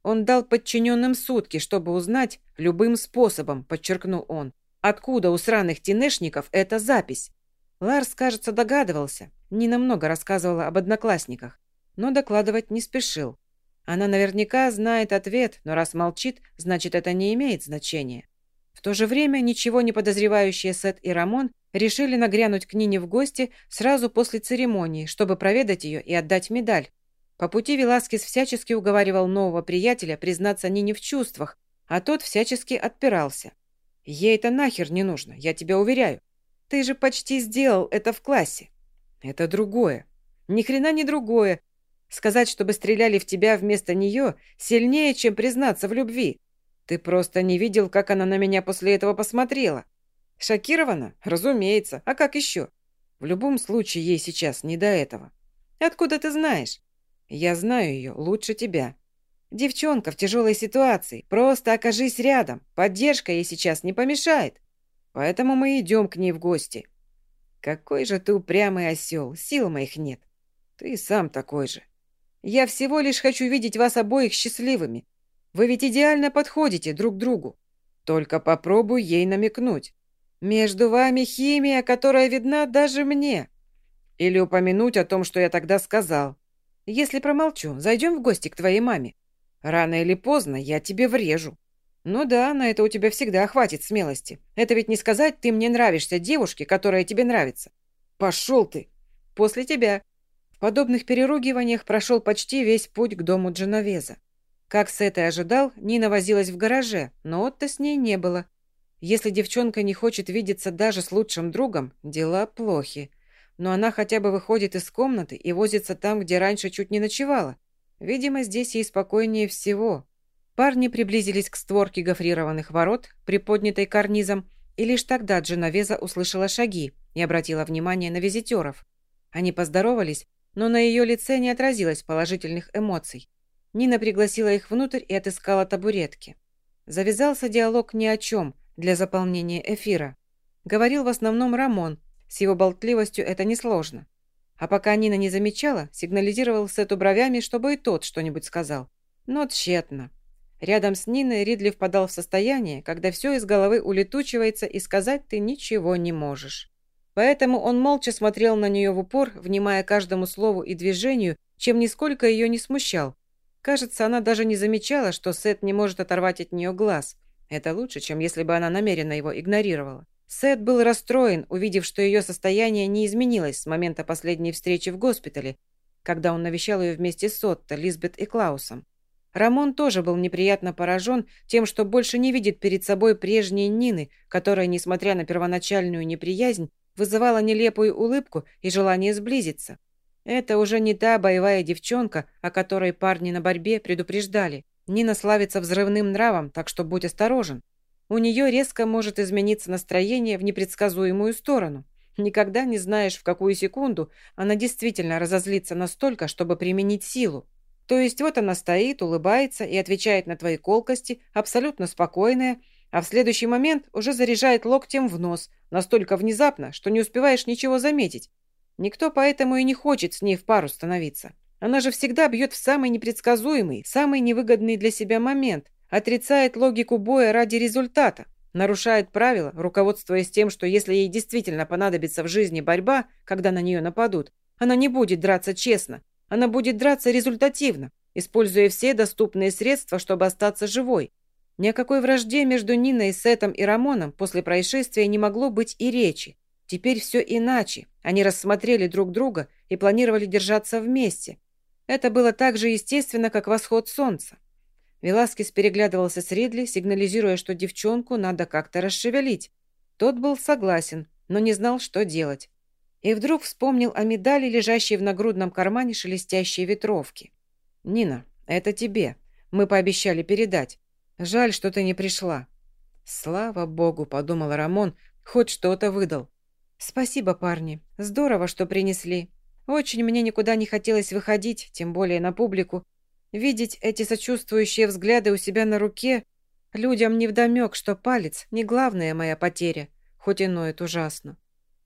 Он дал подчиненным сутки, чтобы узнать, любым способом, подчеркнул он, откуда у сраных тенешников эта запись. Ларс, кажется, догадывался, Нина много рассказывала об одноклассниках, но докладывать не спешил. Она наверняка знает ответ, но раз молчит, значит, это не имеет значения. В то же время ничего не подозревающие Сет и Рамон решили нагрянуть к Нине в гости сразу после церемонии, чтобы проведать ее и отдать медаль. По пути Веласкес всячески уговаривал нового приятеля признаться Нине в чувствах, а тот всячески отпирался. «Ей это нахер не нужно, я тебя уверяю. Ты же почти сделал это в классе. Это другое. Ни хрена не другое. Сказать, чтобы стреляли в тебя вместо нее, сильнее, чем признаться в любви. Ты просто не видел, как она на меня после этого посмотрела. Шокирована? Разумеется. А как еще? В любом случае, ей сейчас не до этого. Откуда ты знаешь? Я знаю ее лучше тебя. Девчонка в тяжелой ситуации. Просто окажись рядом. Поддержка ей сейчас не помешает. Поэтому мы идем к ней в гости. Какой же ты упрямый осел, сил моих нет. Ты сам такой же. Я всего лишь хочу видеть вас обоих счастливыми. Вы ведь идеально подходите друг другу. Только попробуй ей намекнуть. Между вами химия, которая видна даже мне. Или упомянуть о том, что я тогда сказал. Если промолчу, зайдем в гости к твоей маме. Рано или поздно я тебе врежу. «Ну да, на это у тебя всегда хватит смелости. Это ведь не сказать, ты мне нравишься девушке, которая тебе нравится». «Пошел ты!» «После тебя». В подобных переругиваниях прошел почти весь путь к дому Дженовеза. Как с этой ожидал, Нина возилась в гараже, но Отто с ней не было. Если девчонка не хочет видеться даже с лучшим другом, дела плохи. Но она хотя бы выходит из комнаты и возится там, где раньше чуть не ночевала. Видимо, здесь ей спокойнее всего. Парни приблизились к створке гофрированных ворот, приподнятой карнизом, и лишь тогда Дженовеза услышала шаги и обратила внимание на визитеров. Они поздоровались, но на ее лице не отразилось положительных эмоций. Нина пригласила их внутрь и отыскала табуретки. Завязался диалог ни о чем для заполнения эфира. Говорил в основном Рамон, с его болтливостью это несложно. А пока Нина не замечала, сигнализировал Сету бровями, чтобы и тот что-нибудь сказал. Но тщетно. Рядом с Ниной Ридли впадал в состояние, когда все из головы улетучивается и сказать ты ничего не можешь. Поэтому он молча смотрел на нее в упор, внимая каждому слову и движению, чем нисколько ее не смущал. Кажется, она даже не замечала, что Сет не может оторвать от нее глаз. Это лучше, чем если бы она намеренно его игнорировала. Сет был расстроен, увидев, что ее состояние не изменилось с момента последней встречи в госпитале, когда он навещал ее вместе с Отто, Лизбет и Клаусом. Рамон тоже был неприятно поражен тем, что больше не видит перед собой прежней Нины, которая, несмотря на первоначальную неприязнь, вызывала нелепую улыбку и желание сблизиться. Это уже не та боевая девчонка, о которой парни на борьбе предупреждали. Нина славится взрывным нравом, так что будь осторожен. У нее резко может измениться настроение в непредсказуемую сторону. Никогда не знаешь, в какую секунду она действительно разозлится настолько, чтобы применить силу. То есть вот она стоит, улыбается и отвечает на твои колкости, абсолютно спокойная, а в следующий момент уже заряжает локтем в нос, настолько внезапно, что не успеваешь ничего заметить. Никто поэтому и не хочет с ней в пару становиться. Она же всегда бьет в самый непредсказуемый, самый невыгодный для себя момент, отрицает логику боя ради результата, нарушает правила, руководствуясь тем, что если ей действительно понадобится в жизни борьба, когда на нее нападут, она не будет драться честно, она будет драться результативно, используя все доступные средства, чтобы остаться живой. Ни о какой вражде между Ниной, Сетом и Рамоном после происшествия не могло быть и речи. Теперь все иначе. Они рассмотрели друг друга и планировали держаться вместе. Это было так же естественно, как восход солнца. Веласкес переглядывался с Ридли, сигнализируя, что девчонку надо как-то расшевелить. Тот был согласен, но не знал, что делать. И вдруг вспомнил о медали, лежащей в нагрудном кармане шелестящей ветровки. «Нина, это тебе. Мы пообещали передать. Жаль, что ты не пришла». «Слава богу», — подумал Рамон, — «хоть что-то выдал». «Спасибо, парни. Здорово, что принесли. Очень мне никуда не хотелось выходить, тем более на публику. Видеть эти сочувствующие взгляды у себя на руке людям невдомек, что палец – не главная моя потеря, хоть и ноет ужасно.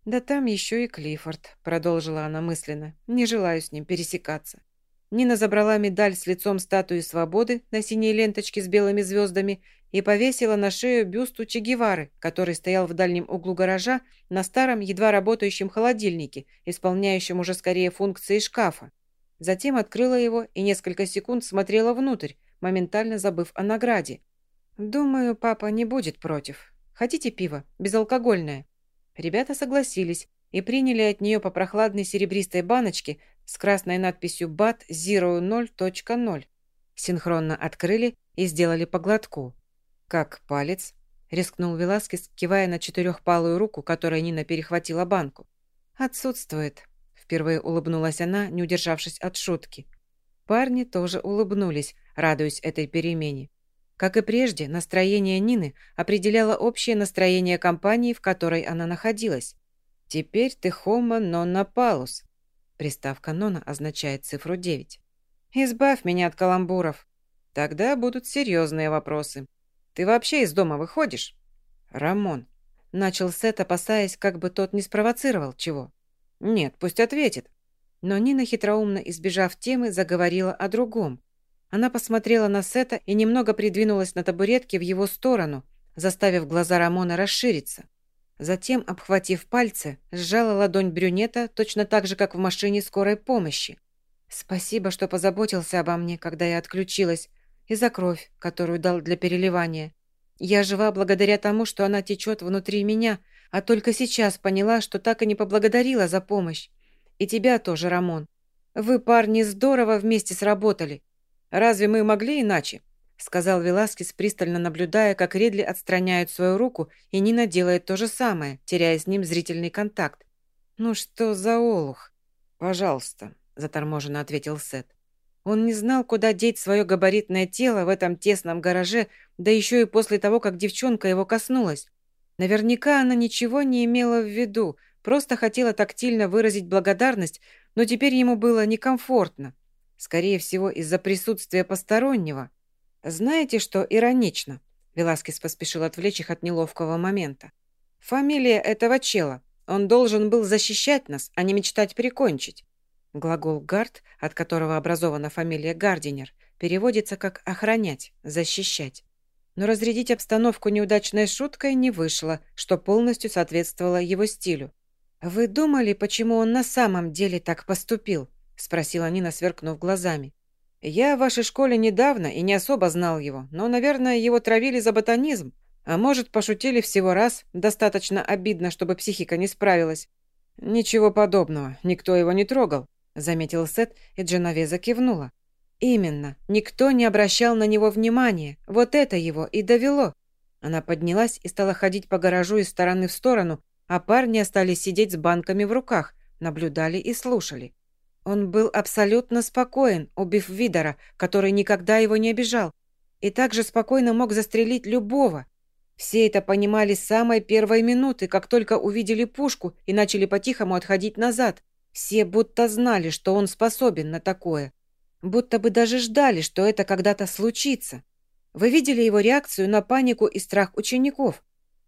«Да там еще и Клиффорд», – продолжила она мысленно. «Не желаю с ним пересекаться». Нина забрала медаль с лицом статуи свободы на синей ленточке с белыми звездами и повесила на шею бюсту Че Гевары, который стоял в дальнем углу гаража на старом, едва работающем холодильнике, исполняющем уже скорее функции шкафа. Затем открыла его и несколько секунд смотрела внутрь, моментально забыв о награде. «Думаю, папа не будет против. Хотите пиво? Безалкогольное?» Ребята согласились и приняли от нее по прохладной серебристой баночке с красной надписью «Бат Zero 0.0». Синхронно открыли и сделали по глотку. «Как палец?» — рискнул Веласкес, кивая на четырехпалую руку, которой Нина перехватила банку. «Отсутствует», — впервые улыбнулась она, не удержавшись от шутки. Парни тоже улыбнулись, радуясь этой перемене. Как и прежде, настроение Нины определяло общее настроение компании, в которой она находилась. «Теперь ты хома нонна палус». Приставка «нона» означает цифру 9. «Избавь меня от каламбуров. Тогда будут серьезные вопросы. Ты вообще из дома выходишь?» «Рамон». Начал Сет, опасаясь, как бы тот не спровоцировал чего. «Нет, пусть ответит». Но Нина, хитроумно избежав темы, заговорила о другом. Она посмотрела на Сета и немного придвинулась на табуретке в его сторону, заставив глаза Рамона расшириться. Затем, обхватив пальцы, сжала ладонь брюнета точно так же, как в машине скорой помощи. «Спасибо, что позаботился обо мне, когда я отключилась и за кровь, которую дал для переливания. Я жива благодаря тому, что она течет внутри меня, а только сейчас поняла, что так и не поблагодарила за помощь. И тебя тоже, Рамон. Вы, парни, здорово вместе сработали. Разве мы могли иначе?» сказал Веласкес, пристально наблюдая, как Редли отстраняет свою руку, и Нина делает то же самое, теряя с ним зрительный контакт. «Ну что за олух?» «Пожалуйста», — заторможенно ответил Сет. Он не знал, куда деть свое габаритное тело в этом тесном гараже, да еще и после того, как девчонка его коснулась. Наверняка она ничего не имела в виду, просто хотела тактильно выразить благодарность, но теперь ему было некомфортно. Скорее всего, из-за присутствия постороннего. «Знаете, что иронично?» Веласкес поспешил отвлечь их от неловкого момента. «Фамилия этого чела. Он должен был защищать нас, а не мечтать прикончить. Глагол «гард», от которого образована фамилия Гардинер, переводится как «охранять», «защищать». Но разрядить обстановку неудачной шуткой не вышло, что полностью соответствовало его стилю. «Вы думали, почему он на самом деле так поступил?» – спросила Нина, сверкнув глазами. «Я в вашей школе недавно и не особо знал его, но, наверное, его травили за ботанизм. А может, пошутили всего раз, достаточно обидно, чтобы психика не справилась. Ничего подобного, никто его не трогал заметил Сет, и Дженовеза кивнула. Именно, никто не обращал на него внимания. Вот это его и довело. Она поднялась и стала ходить по гаражу из стороны в сторону, а парни остались сидеть с банками в руках, наблюдали и слушали. Он был абсолютно спокоен, убив Видора, который никогда его не обижал. и также спокойно мог застрелить любого. Все это понимали с самой первой минуты, как только увидели пушку и начали по-тихому отходить назад. Все будто знали, что он способен на такое. Будто бы даже ждали, что это когда-то случится. Вы видели его реакцию на панику и страх учеников?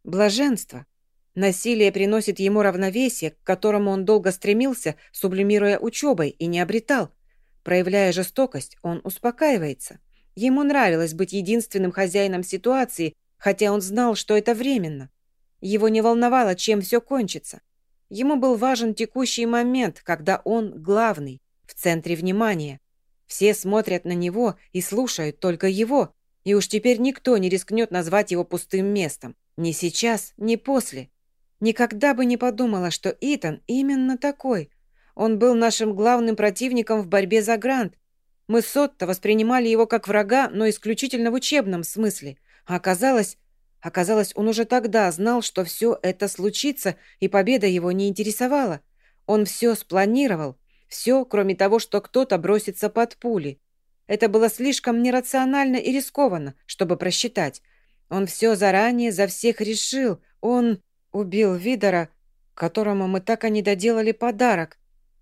Блаженство. Насилие приносит ему равновесие, к которому он долго стремился, сублимируя учебой, и не обретал. Проявляя жестокость, он успокаивается. Ему нравилось быть единственным хозяином ситуации, хотя он знал, что это временно. Его не волновало, чем все кончится. Ему был важен текущий момент, когда он главный, в центре внимания. Все смотрят на него и слушают только его, и уж теперь никто не рискнет назвать его пустым местом. Ни сейчас, ни после. Никогда бы не подумала, что Итан именно такой. Он был нашим главным противником в борьбе за грант, мы с Отто воспринимали его как врага, но исключительно в учебном смысле. А оказалось, оказалось, он уже тогда знал, что все это случится, и победа его не интересовала. Он все спланировал, все, кроме того, что кто-то бросится под пули. Это было слишком нерационально и рискованно, чтобы просчитать. Он все заранее за всех решил. Он убил Видора, которому мы так и не доделали подарок.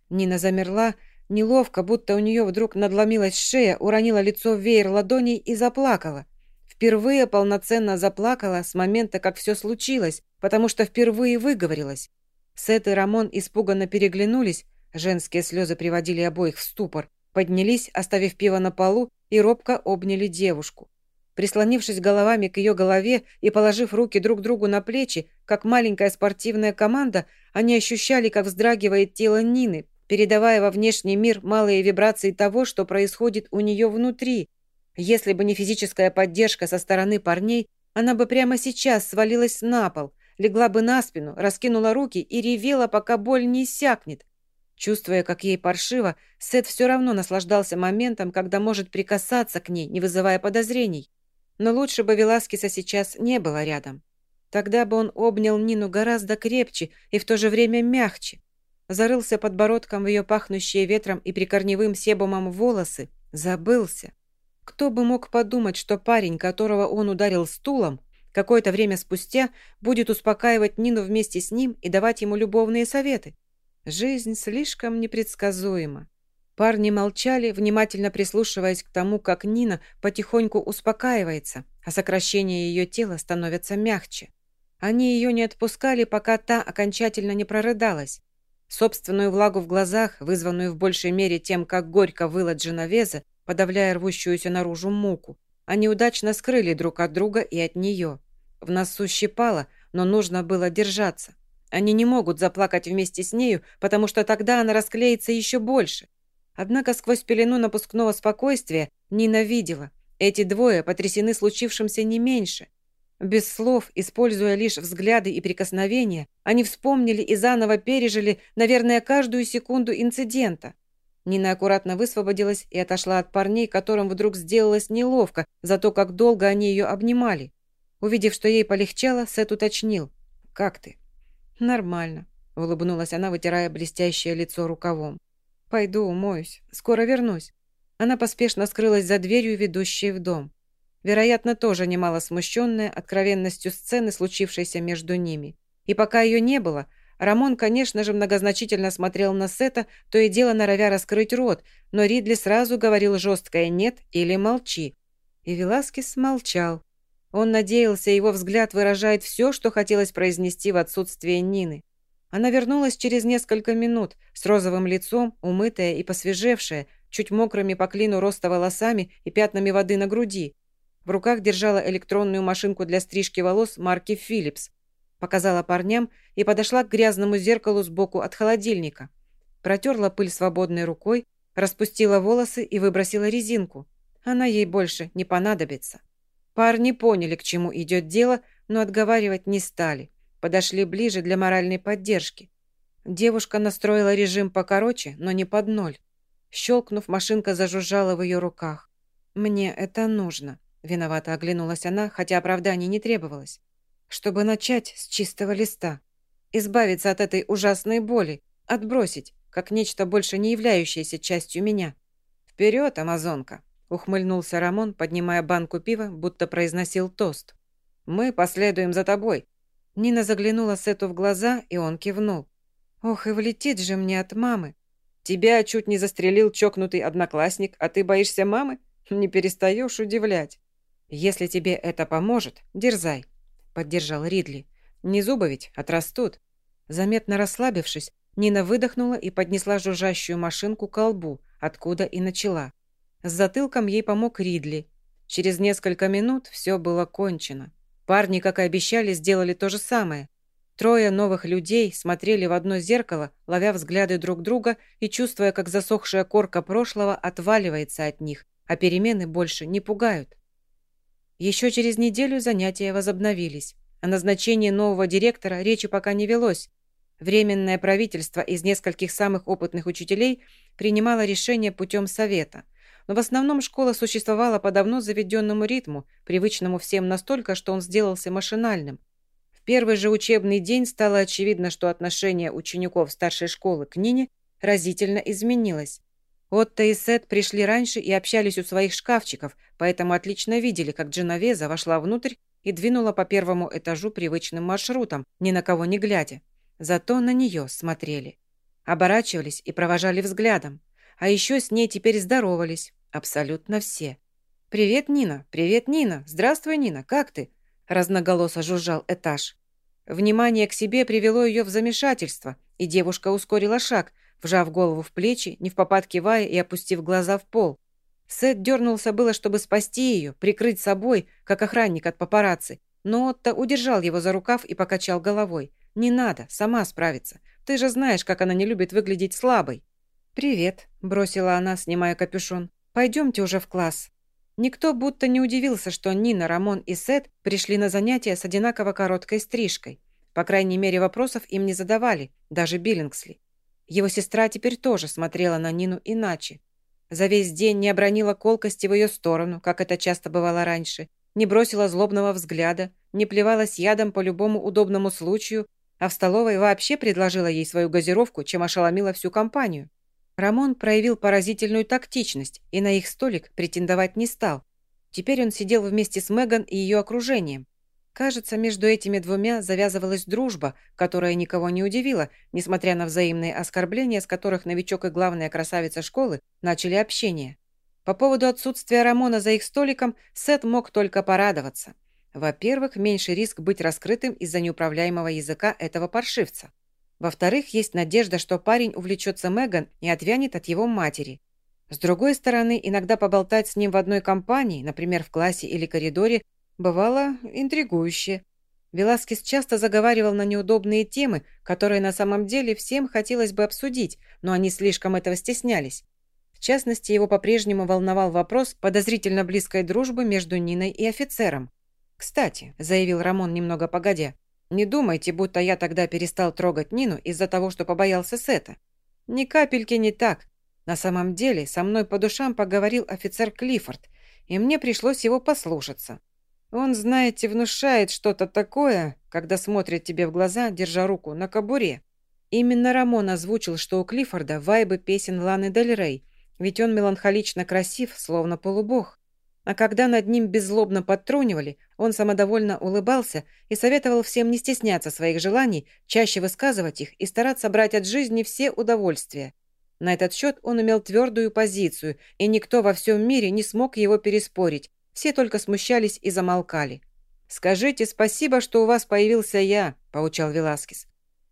Нина замерла, Неловко, будто у нее вдруг надломилась шея, уронила лицо в веер ладоней и заплакала. Впервые полноценно заплакала с момента, как все случилось, потому что впервые выговорилась. Сет и Рамон испуганно переглянулись, женские слезы приводили обоих в ступор, поднялись, оставив пиво на полу, и робко обняли девушку. Прислонившись головами к ее голове и положив руки друг другу на плечи, как маленькая спортивная команда, они ощущали, как вздрагивает тело Нины, передавая во внешний мир малые вибрации того, что происходит у нее внутри. Если бы не физическая поддержка со стороны парней, она бы прямо сейчас свалилась на пол, легла бы на спину, раскинула руки и ревела, пока боль не иссякнет. Чувствуя, как ей паршиво, Сет все равно наслаждался моментом, когда может прикасаться к ней, не вызывая подозрений. Но лучше бы Веласкеса сейчас не было рядом. Тогда бы он обнял Нину гораздо крепче и в то же время мягче зарылся подбородком в ее пахнущие ветром и прикорневым себумом волосы, забылся. Кто бы мог подумать, что парень, которого он ударил стулом, какое-то время спустя будет успокаивать Нину вместе с ним и давать ему любовные советы? Жизнь слишком непредсказуема. Парни молчали, внимательно прислушиваясь к тому, как Нина потихоньку успокаивается, а сокращение ее тела становится мягче. Они ее не отпускали, пока та окончательно не прорыдалась. Собственную влагу в глазах, вызванную в большей мере тем, как горько выла Дженовеза, подавляя рвущуюся наружу муку, они удачно скрыли друг от друга и от нее. В носу щипало, но нужно было держаться. Они не могут заплакать вместе с нею, потому что тогда она расклеится еще больше. Однако сквозь пелену напускного спокойствия Нина видела. Эти двое потрясены случившимся не меньше – без слов, используя лишь взгляды и прикосновения, они вспомнили и заново пережили, наверное, каждую секунду инцидента. Нина аккуратно высвободилась и отошла от парней, которым вдруг сделалось неловко за то, как долго они ее обнимали. Увидев, что ей полегчало, Сет уточнил. «Как ты?» «Нормально», — улыбнулась она, вытирая блестящее лицо рукавом. «Пойду умоюсь. Скоро вернусь». Она поспешно скрылась за дверью, ведущей в дом вероятно, тоже немало смущенная откровенностью сцены, случившейся между ними. И пока ее не было, Рамон, конечно же, многозначительно смотрел на Сета, то и дело норовя раскрыть рот, но Ридли сразу говорил жесткое «нет» или «молчи». И Веласкес молчал. Он надеялся, его взгляд выражает все, что хотелось произнести в отсутствие Нины. Она вернулась через несколько минут, с розовым лицом, умытая и посвежевшая, чуть мокрыми по клину роста волосами и пятнами воды на груди. В руках держала электронную машинку для стрижки волос марки Philips. Показала парням и подошла к грязному зеркалу сбоку от холодильника. Протерла пыль свободной рукой, распустила волосы и выбросила резинку. Она ей больше не понадобится. Парни поняли, к чему идет дело, но отговаривать не стали. Подошли ближе для моральной поддержки. Девушка настроила режим покороче, но не под ноль. Щелкнув, машинка зажужжала в ее руках. «Мне это нужно», Виновато оглянулась она, хотя оправданий не требовалось. Чтобы начать с чистого листа. Избавиться от этой ужасной боли. Отбросить, как нечто больше не являющееся частью меня. «Вперед, амазонка!» Ухмыльнулся Рамон, поднимая банку пива, будто произносил тост. «Мы последуем за тобой». Нина заглянула Сету в глаза, и он кивнул. «Ох, и влетит же мне от мамы!» «Тебя чуть не застрелил чокнутый одноклассник, а ты боишься мамы? Не перестаешь удивлять». «Если тебе это поможет, дерзай», — поддержал Ридли. «Не зубы ведь отрастут». Заметно расслабившись, Нина выдохнула и поднесла жужжащую машинку к колбу, откуда и начала. С затылком ей помог Ридли. Через несколько минут все было кончено. Парни, как и обещали, сделали то же самое. Трое новых людей смотрели в одно зеркало, ловя взгляды друг друга и чувствуя, как засохшая корка прошлого отваливается от них, а перемены больше не пугают. Еще через неделю занятия возобновились. О назначении нового директора речи пока не велось. Временное правительство из нескольких самых опытных учителей принимало решение путем совета. Но в основном школа существовала по давно заведенному ритму, привычному всем настолько, что он сделался машинальным. В первый же учебный день стало очевидно, что отношение учеников старшей школы к Нине разительно изменилось. Отто и Сет пришли раньше и общались у своих шкафчиков, поэтому отлично видели, как Дженовеза вошла внутрь и двинула по первому этажу привычным маршрутом, ни на кого не глядя. Зато на нее смотрели. Оборачивались и провожали взглядом. А еще с ней теперь здоровались. Абсолютно все. «Привет, Нина! Привет, Нина! Здравствуй, Нина! Как ты?» Разноголосо жужжал этаж. Внимание к себе привело ее в замешательство, и девушка ускорила шаг, вжав голову в плечи, не в попад кивая и опустив глаза в пол. Сет дернулся было, чтобы спасти ее, прикрыть собой, как охранник от папарацци, но Отто удержал его за рукав и покачал головой. «Не надо, сама справится. Ты же знаешь, как она не любит выглядеть слабой». «Привет», – бросила она, снимая капюшон. «Пойдемте уже в класс». Никто будто не удивился, что Нина, Рамон и Сет пришли на занятия с одинаково короткой стрижкой. По крайней мере, вопросов им не задавали, даже Биллингсли. Его сестра теперь тоже смотрела на Нину иначе. За весь день не обронила колкости в ее сторону, как это часто бывало раньше, не бросила злобного взгляда, не плевалась ядом по любому удобному случаю, а в столовой вообще предложила ей свою газировку, чем ошеломила всю компанию. Рамон проявил поразительную тактичность и на их столик претендовать не стал. Теперь он сидел вместе с Меган и ее окружением. Кажется, между этими двумя завязывалась дружба, которая никого не удивила, несмотря на взаимные оскорбления, с которых новичок и главная красавица школы начали общение. По поводу отсутствия Рамона за их столиком Сет мог только порадоваться. Во-первых, меньше риск быть раскрытым из-за неуправляемого языка этого паршивца. Во-вторых, есть надежда, что парень увлечется Меган и отвянет от его матери. С другой стороны, иногда поболтать с ним в одной компании, например, в классе или коридоре, бывало интригующе. Веласкес часто заговаривал на неудобные темы, которые на самом деле всем хотелось бы обсудить, но они слишком этого стеснялись. В частности, его по-прежнему волновал вопрос подозрительно близкой дружбы между Ниной и офицером. «Кстати», — заявил Рамон немного погодя, «не думайте, будто я тогда перестал трогать Нину из-за того, что побоялся Сета. Ни капельки не так. На самом деле, со мной по душам поговорил офицер Клиффорд, и мне пришлось его послушаться. Он, знаете, внушает что-то такое, когда смотрит тебе в глаза, держа руку на кобуре. Именно Рамон озвучил, что у Клиффорда вайбы песен Ланы Дель Рей, ведь он меланхолично красив, словно полубог. А когда над ним беззлобно подтрунивали, он самодовольно улыбался и советовал всем не стесняться своих желаний, чаще высказывать их и стараться брать от жизни все удовольствия. На этот счет он имел твердую позицию, и никто во всем мире не смог его переспорить. Все только смущались и замолкали. «Скажите спасибо, что у вас появился я», – поучал Веласкес.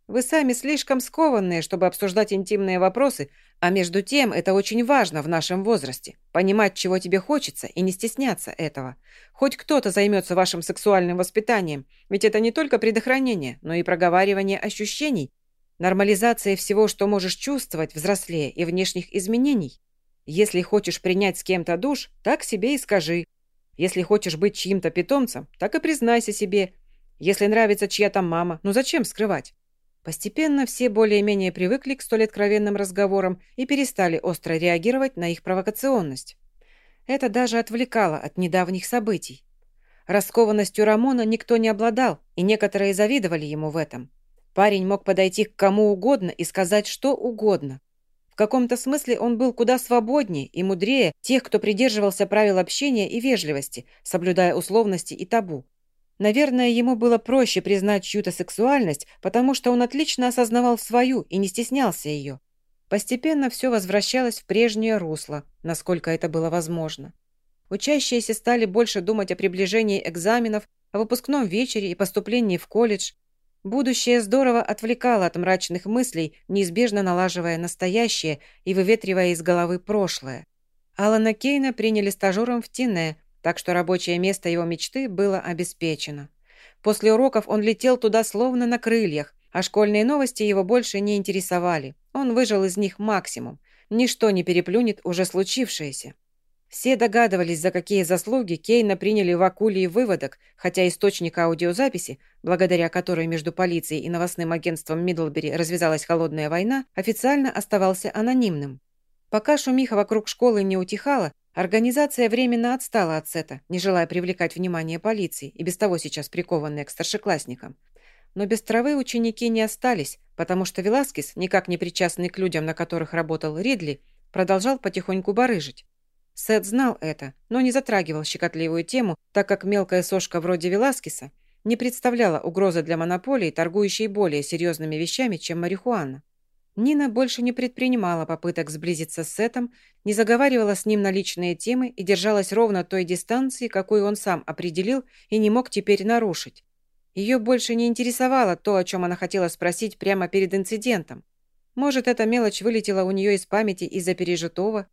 «Вы сами слишком скованные, чтобы обсуждать интимные вопросы, а между тем, это очень важно в нашем возрасте. Понимать, чего тебе хочется, и не стесняться этого. Хоть кто-то займется вашим сексуальным воспитанием, ведь это не только предохранение, но и проговаривание ощущений, нормализация всего, что можешь чувствовать взрослее и внешних изменений. Если хочешь принять с кем-то душ, так себе и скажи. Если хочешь быть чьим-то питомцем, так и признайся себе. Если нравится чья-то мама, ну зачем скрывать? Постепенно все более-менее привыкли к столь откровенным разговорам и перестали остро реагировать на их провокационность. Это даже отвлекало от недавних событий. Раскованностью Рамона никто не обладал, и некоторые завидовали ему в этом. Парень мог подойти к кому угодно и сказать что угодно. В каком-то смысле он был куда свободнее и мудрее тех, кто придерживался правил общения и вежливости, соблюдая условности и табу. Наверное, ему было проще признать чью-то сексуальность, потому что он отлично осознавал свою и не стеснялся ее. Постепенно все возвращалось в прежнее русло, насколько это было возможно. Учащиеся стали больше думать о приближении экзаменов, о выпускном вечере и поступлении в колледж. Будущее здорово отвлекало от мрачных мыслей, неизбежно налаживая настоящее и выветривая из головы прошлое. Алана Кейна приняли стажером в Тине, так что рабочее место его мечты было обеспечено. После уроков он летел туда словно на крыльях, а школьные новости его больше не интересовали. Он выжил из них максимум. Ничто не переплюнет уже случившееся. Все догадывались, за какие заслуги Кейна приняли в Акулии выводок, хотя источник аудиозаписи, благодаря которой между полицией и новостным агентством Мидлбери развязалась холодная война, официально оставался анонимным. Пока шумиха вокруг школы не утихала, организация временно отстала от сета, не желая привлекать внимание полиции и без того сейчас прикованная к старшеклассникам. Но без травы ученики не остались, потому что Веласкес, никак не причастный к людям, на которых работал Ридли, продолжал потихоньку барыжить. Сет знал это, но не затрагивал щекотливую тему, так как мелкая сошка вроде Веласкеса не представляла угрозы для монополии, торгующей более серьезными вещами, чем марихуана. Нина больше не предпринимала попыток сблизиться с Сетом, не заговаривала с ним на личные темы и держалась ровно той дистанции, какую он сам определил и не мог теперь нарушить. Ее больше не интересовало то, о чем она хотела спросить прямо перед инцидентом. Может, эта мелочь вылетела у нее из памяти из-за пережитого,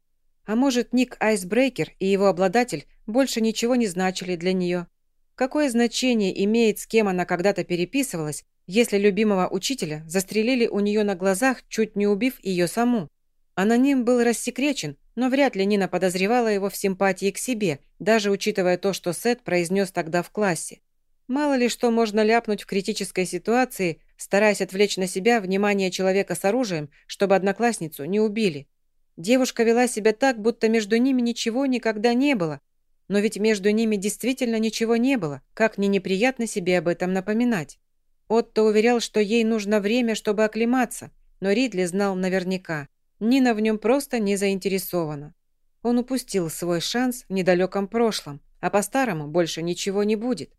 а может, Ник Айсбрейкер и его обладатель больше ничего не значили для нее. Какое значение имеет, с кем она когда-то переписывалась, если любимого учителя застрелили у нее на глазах, чуть не убив ее саму? Аноним был рассекречен, но вряд ли Нина подозревала его в симпатии к себе, даже учитывая то, что Сет произнес тогда в классе. Мало ли что можно ляпнуть в критической ситуации, стараясь отвлечь на себя внимание человека с оружием, чтобы одноклассницу не убили. Девушка вела себя так, будто между ними ничего никогда не было. Но ведь между ними действительно ничего не было, как не неприятно себе об этом напоминать. Отто уверял, что ей нужно время, чтобы оклематься, но Ридли знал наверняка. Нина в нем просто не заинтересована. Он упустил свой шанс в недалеком прошлом, а по-старому больше ничего не будет.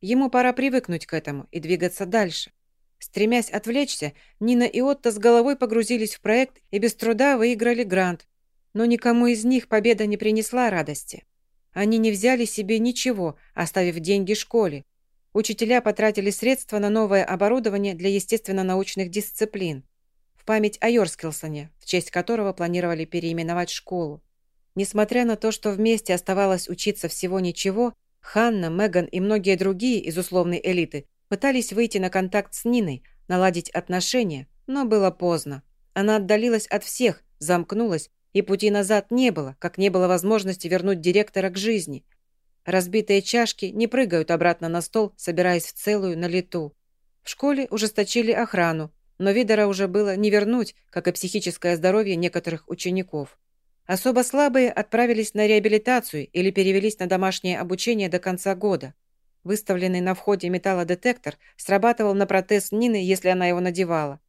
Ему пора привыкнуть к этому и двигаться дальше. Стремясь отвлечься, Нина и Отто с головой погрузились в проект и без труда выиграли грант. Но никому из них победа не принесла радости. Они не взяли себе ничего, оставив деньги школе. Учителя потратили средства на новое оборудование для естественно-научных дисциплин. В память о Йорскилсоне, в честь которого планировали переименовать школу. Несмотря на то, что вместе оставалось учиться всего ничего, Ханна, Меган и многие другие из условной элиты пытались выйти на контакт с Ниной, наладить отношения, но было поздно. Она отдалилась от всех, замкнулась, и пути назад не было, как не было возможности вернуть директора к жизни. Разбитые чашки не прыгают обратно на стол, собираясь в целую на лету. В школе ужесточили охрану, но Видера уже было не вернуть, как и психическое здоровье некоторых учеников. Особо слабые отправились на реабилитацию или перевелись на домашнее обучение до конца года. Выставленный на входе металлодетектор срабатывал на протез Нины, если она его надевала.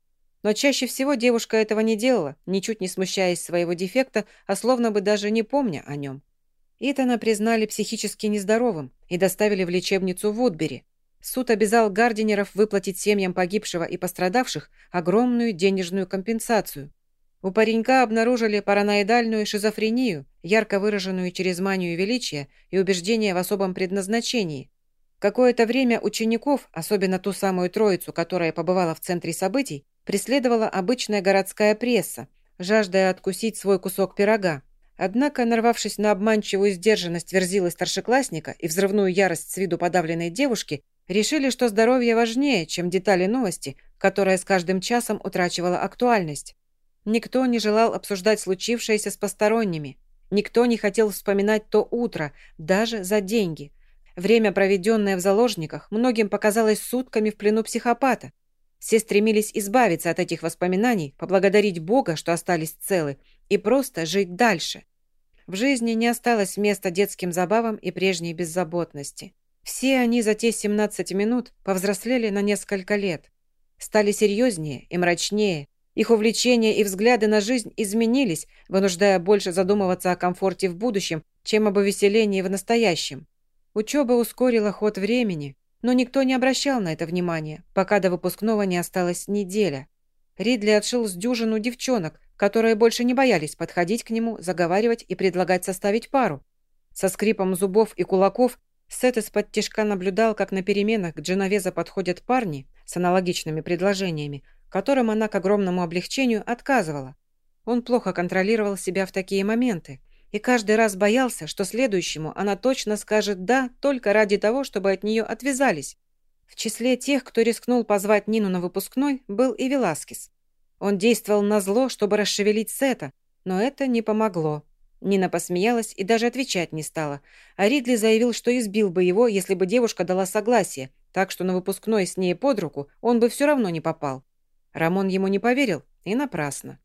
Но чаще всего девушка этого не делала, ничуть не смущаясь своего дефекта, а словно бы даже не помня о нем. Итана признали психически нездоровым и доставили в лечебницу в Вудбери. Суд обязал Гардинеров выплатить семьям погибшего и пострадавших огромную денежную компенсацию – у паренька обнаружили параноидальную шизофрению, ярко выраженную через манию величия и убеждение в особом предназначении. Какое-то время учеников, особенно ту самую троицу, которая побывала в центре событий, преследовала обычная городская пресса, жаждая откусить свой кусок пирога. Однако, нарвавшись на обманчивую сдержанность верзилы старшеклассника и взрывную ярость с виду подавленной девушки, решили, что здоровье важнее, чем детали новости, которая с каждым часом утрачивала актуальность. Никто не желал обсуждать случившееся с посторонними. Никто не хотел вспоминать то утро, даже за деньги. Время, проведенное в заложниках, многим показалось сутками в плену психопата. Все стремились избавиться от этих воспоминаний, поблагодарить Бога, что остались целы, и просто жить дальше. В жизни не осталось места детским забавам и прежней беззаботности. Все они за те 17 минут повзрослели на несколько лет. Стали серьезнее и мрачнее, Их увлечения и взгляды на жизнь изменились, вынуждая больше задумываться о комфорте в будущем, чем об увеселении в настоящем. Учеба ускорила ход времени, но никто не обращал на это внимания, пока до выпускного не осталась неделя. Ридли отшил с дюжину девчонок, которые больше не боялись подходить к нему, заговаривать и предлагать составить пару. Со скрипом зубов и кулаков Сет из-под тишка наблюдал, как на переменах к Дженовеза подходят парни с аналогичными предложениями, которым она к огромному облегчению отказывала. Он плохо контролировал себя в такие моменты и каждый раз боялся, что следующему она точно скажет «да» только ради того, чтобы от нее отвязались. В числе тех, кто рискнул позвать Нину на выпускной, был и Веласкес. Он действовал на зло, чтобы расшевелить Сета, но это не помогло. Нина посмеялась и даже отвечать не стала, а Ридли заявил, что избил бы его, если бы девушка дала согласие, так что на выпускной с ней под руку он бы все равно не попал. Рамон ему не поверил, и напрасно.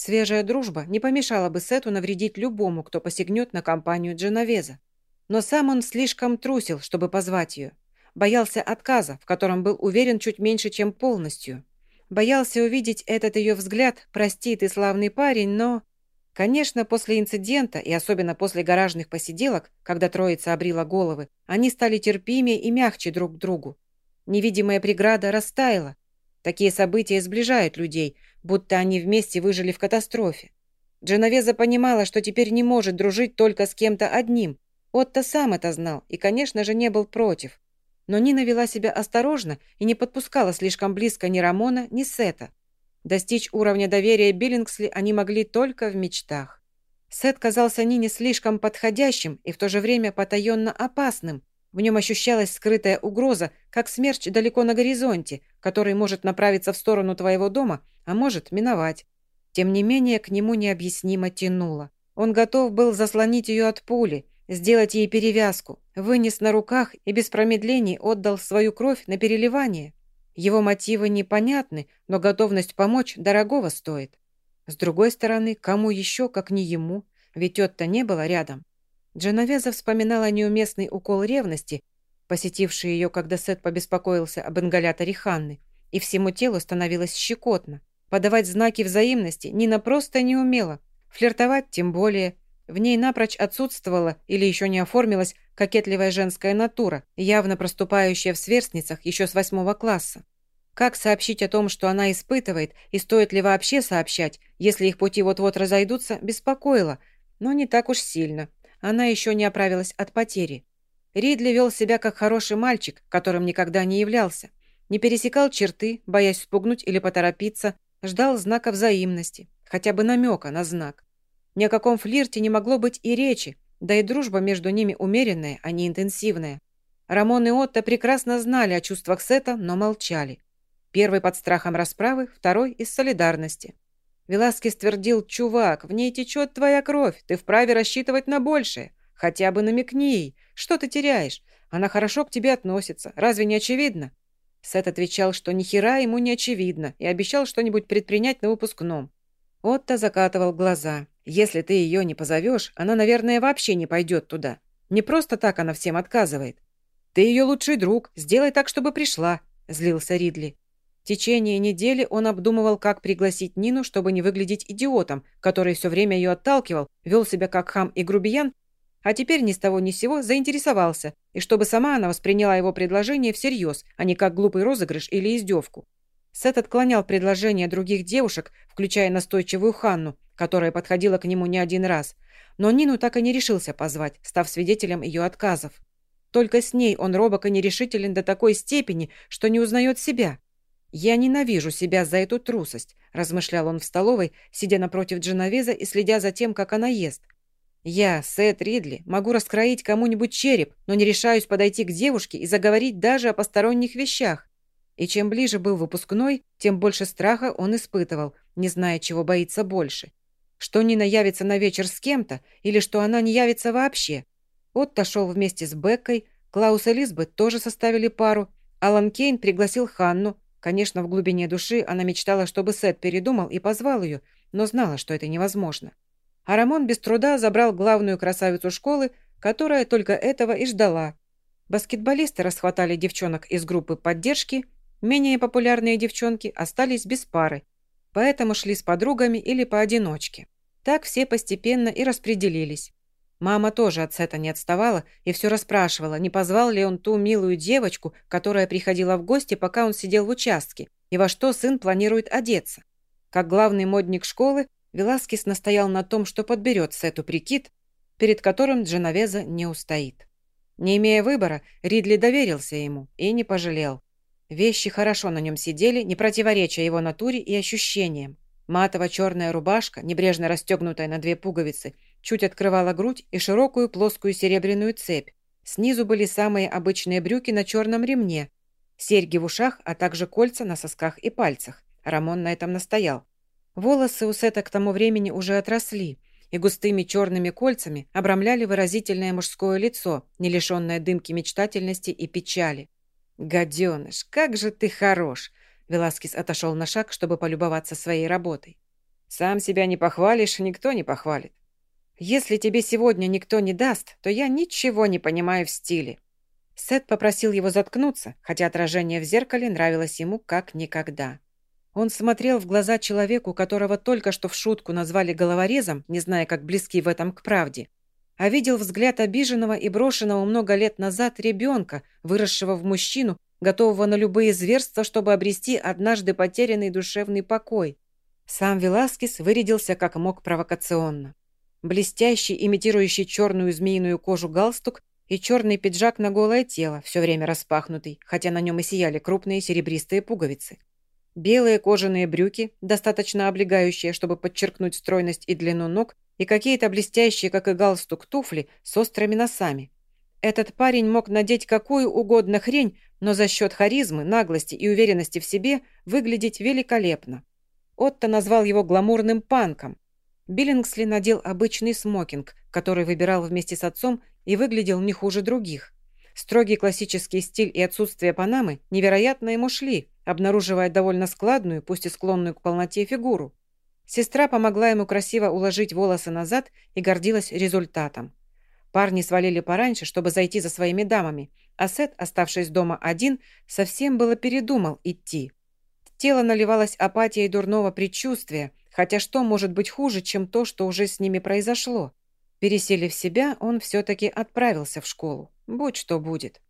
Свежая дружба не помешала бы Сету навредить любому, кто посягнет на компанию Дженовеза. Но сам он слишком трусил, чтобы позвать ее. Боялся отказа, в котором был уверен чуть меньше, чем полностью. Боялся увидеть этот ее взгляд «Прости, ты славный парень, но...» Конечно, после инцидента, и особенно после гаражных посиделок, когда троица обрила головы, они стали терпимее и мягче друг к другу. Невидимая преграда растаяла. Такие события сближают людей, будто они вместе выжили в катастрофе. Дженовеза понимала, что теперь не может дружить только с кем-то одним. Отто сам это знал и, конечно же, не был против. Но Нина вела себя осторожно и не подпускала слишком близко ни Рамона, ни Сета. Достичь уровня доверия Биллингсли они могли только в мечтах. Сет казался Нине слишком подходящим и в то же время потаенно опасным. В нем ощущалась скрытая угроза, как смерч далеко на горизонте, который может направиться в сторону твоего дома, а может миновать. Тем не менее, к нему необъяснимо тянуло. Он готов был заслонить ее от пули, сделать ей перевязку, вынес на руках и без промедлений отдал свою кровь на переливание. Его мотивы непонятны, но готовность помочь дорогого стоит. С другой стороны, кому еще, как не ему, ведь тет-то не было рядом. Дженовеза вспоминала неуместный укол ревности, посетивший ее, когда Сет побеспокоился об ингаляторе Ханны, и всему телу становилось щекотно. Подавать знаки взаимности Нина просто не умела, флиртовать тем более. В ней напрочь отсутствовала или еще не оформилась кокетливая женская натура, явно проступающая в сверстницах еще с восьмого класса. Как сообщить о том, что она испытывает, и стоит ли вообще сообщать, если их пути вот-вот разойдутся, беспокоило, но не так уж сильно. Она еще не оправилась от потери. Ридли вел себя как хороший мальчик, которым никогда не являлся. Не пересекал черты, боясь спугнуть или поторопиться, ждал знака взаимности, хотя бы намека на знак. Ни о каком флирте не могло быть и речи, да и дружба между ними умеренная, а не интенсивная. Рамон и Отто прекрасно знали о чувствах Сета, но молчали. Первый под страхом расправы, второй из солидарности. Веласкес твердил, «Чувак, в ней течет твоя кровь, ты вправе рассчитывать на большее. Хотя бы намекни ей, что ты теряешь? Она хорошо к тебе относится, разве не очевидно?» Сет отвечал, что ни хера ему не очевидно, и обещал что-нибудь предпринять на выпускном. Отто закатывал глаза. «Если ты ее не позовешь, она, наверное, вообще не пойдет туда. Не просто так она всем отказывает. Ты ее лучший друг, сделай так, чтобы пришла», – злился Ридли. Течение недели он обдумывал, как пригласить Нину, чтобы не выглядеть идиотом, который все время ее отталкивал, вел себя как хам и грубиян, а теперь ни с того ни с сего заинтересовался, и чтобы сама она восприняла его предложение всерьез, а не как глупый розыгрыш или издевку. Сет отклонял предложения других девушек, включая настойчивую Ханну, которая подходила к нему не один раз, но Нину так и не решился позвать, став свидетелем ее отказов. Только с ней он робок и нерешителен до такой степени, что не узнает себя. «Я ненавижу себя за эту трусость», – размышлял он в столовой, сидя напротив Дженовеза и следя за тем, как она ест. «Я, Сет Ридли, могу раскроить кому-нибудь череп, но не решаюсь подойти к девушке и заговорить даже о посторонних вещах». И чем ближе был выпускной, тем больше страха он испытывал, не зная, чего боится больше. Что Нина явится на вечер с кем-то, или что она не явится вообще. Отто шел вместе с Беккой, Клаус и Лизбет тоже составили пару, Алан Кейн пригласил Ханну, Конечно, в глубине души она мечтала, чтобы Сет передумал и позвал ее, но знала, что это невозможно. А Рамон без труда забрал главную красавицу школы, которая только этого и ждала. Баскетболисты расхватали девчонок из группы поддержки, менее популярные девчонки остались без пары. поэтому шли с подругами или поодиночке. Так все постепенно и распределились. Мама тоже от Сета не отставала и все расспрашивала, не позвал ли он ту милую девочку, которая приходила в гости, пока он сидел в участке, и во что сын планирует одеться. Как главный модник школы, Веласкес настоял на том, что подберет Сету прикид, перед которым Дженовеза не устоит. Не имея выбора, Ридли доверился ему и не пожалел. Вещи хорошо на нем сидели, не противореча его натуре и ощущениям. Матово-черная рубашка, небрежно расстегнутая на две пуговицы – чуть открывала грудь и широкую плоскую серебряную цепь. Снизу были самые обычные брюки на черном ремне, серьги в ушах, а также кольца на сосках и пальцах. Рамон на этом настоял. Волосы у Сета к тому времени уже отросли, и густыми черными кольцами обрамляли выразительное мужское лицо, не лишенное дымки мечтательности и печали. «Гаденыш, как же ты хорош!» Веласкис отошел на шаг, чтобы полюбоваться своей работой. «Сам себя не похвалишь, никто не похвалит. «Если тебе сегодня никто не даст, то я ничего не понимаю в стиле». Сет попросил его заткнуться, хотя отражение в зеркале нравилось ему как никогда. Он смотрел в глаза человеку, которого только что в шутку назвали головорезом, не зная, как близки в этом к правде, а видел взгляд обиженного и брошенного много лет назад ребенка, выросшего в мужчину, готового на любые зверства, чтобы обрести однажды потерянный душевный покой. Сам Веласкес вырядился как мог провокационно. Блестящий, имитирующий черную змеиную кожу галстук и черный пиджак на голое тело, все время распахнутый, хотя на нем и сияли крупные серебристые пуговицы. Белые кожаные брюки, достаточно облегающие, чтобы подчеркнуть стройность и длину ног, и какие-то блестящие, как и галстук, туфли с острыми носами. Этот парень мог надеть какую угодно хрень, но за счет харизмы, наглости и уверенности в себе выглядеть великолепно. Отто назвал его гламурным панком, Биллингсли надел обычный смокинг, который выбирал вместе с отцом и выглядел не хуже других. Строгий классический стиль и отсутствие панамы невероятно ему шли, обнаруживая довольно складную, пусть и склонную к полноте фигуру. Сестра помогла ему красиво уложить волосы назад и гордилась результатом. Парни свалили пораньше, чтобы зайти за своими дамами, а Сет, оставшись дома один, совсем было передумал идти. Тело наливалось апатией дурного предчувствия, Хотя что может быть хуже, чем то, что уже с ними произошло? Переселив себя, он все-таки отправился в школу. Будь что будет.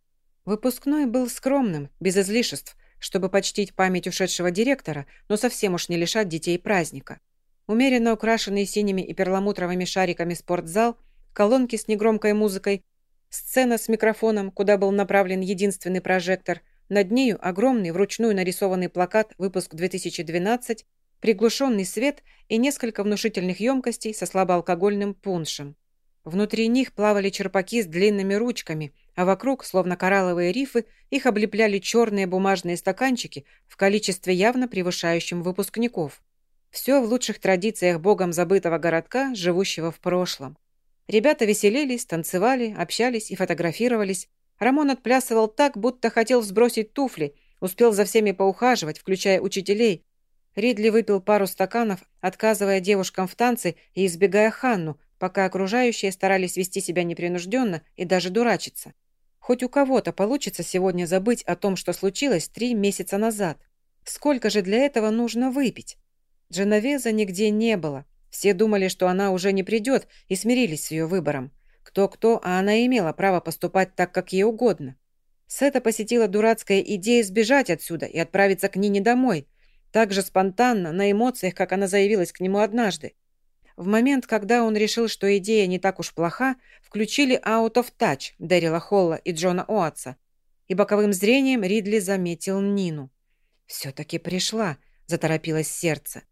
Выпускной был скромным, без излишеств, чтобы почтить память ушедшего директора, но совсем уж не лишать детей праздника. Умеренно украшенный синими и перламутровыми шариками спортзал, колонки с негромкой музыкой, сцена с микрофоном, куда был направлен единственный прожектор, над нею огромный вручную нарисованный плакат «Выпуск 2012», приглушенный свет и несколько внушительных емкостей со слабоалкогольным пуншем. Внутри них плавали черпаки с длинными ручками, а вокруг, словно коралловые рифы, их облепляли черные бумажные стаканчики в количестве явно превышающем выпускников. Все в лучших традициях богом забытого городка, живущего в прошлом. Ребята веселились, танцевали, общались и фотографировались. Рамон отплясывал так, будто хотел сбросить туфли, успел за всеми поухаживать, включая учителей, Ридли выпил пару стаканов, отказывая девушкам в танце и избегая Ханну, пока окружающие старались вести себя непринужденно и даже дурачиться. Хоть у кого-то получится сегодня забыть о том, что случилось три месяца назад. Сколько же для этого нужно выпить? Дженовеза нигде не было. Все думали, что она уже не придет, и смирились с ее выбором. Кто-кто, а она имела право поступать так, как ей угодно. Сета посетила дурацкая идея сбежать отсюда и отправиться к Нине домой – так же спонтанно, на эмоциях, как она заявилась к нему однажды. В момент, когда он решил, что идея не так уж плоха, включили «Out of Touch» Дэрила Холла и Джона Оатса, и боковым зрением Ридли заметил Нину. «Все-таки пришла», – заторопилось сердце.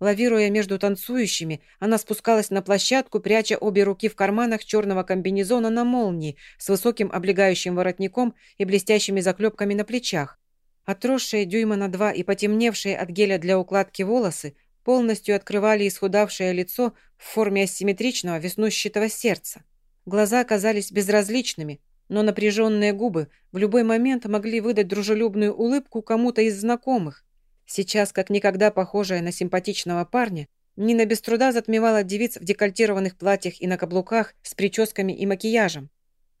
Лавируя между танцующими, она спускалась на площадку, пряча обе руки в карманах черного комбинезона на молнии с высоким облегающим воротником и блестящими заклепками на плечах. Отросшие дюйма на два и потемневшие от геля для укладки волосы полностью открывали исхудавшее лицо в форме асимметричного веснущатого сердца. Глаза оказались безразличными, но напряженные губы в любой момент могли выдать дружелюбную улыбку кому-то из знакомых. Сейчас, как никогда похожая на симпатичного парня, Нина без труда затмевала девиц в декольтированных платьях и на каблуках с прическами и макияжем.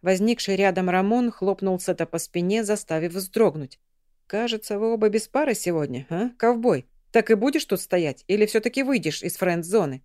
Возникший рядом Рамон хлопнул Сета по спине, заставив вздрогнуть. «Кажется, вы оба без пары сегодня, а, ковбой?» Так и будешь тут стоять? Или все-таки выйдешь из френд-зоны?»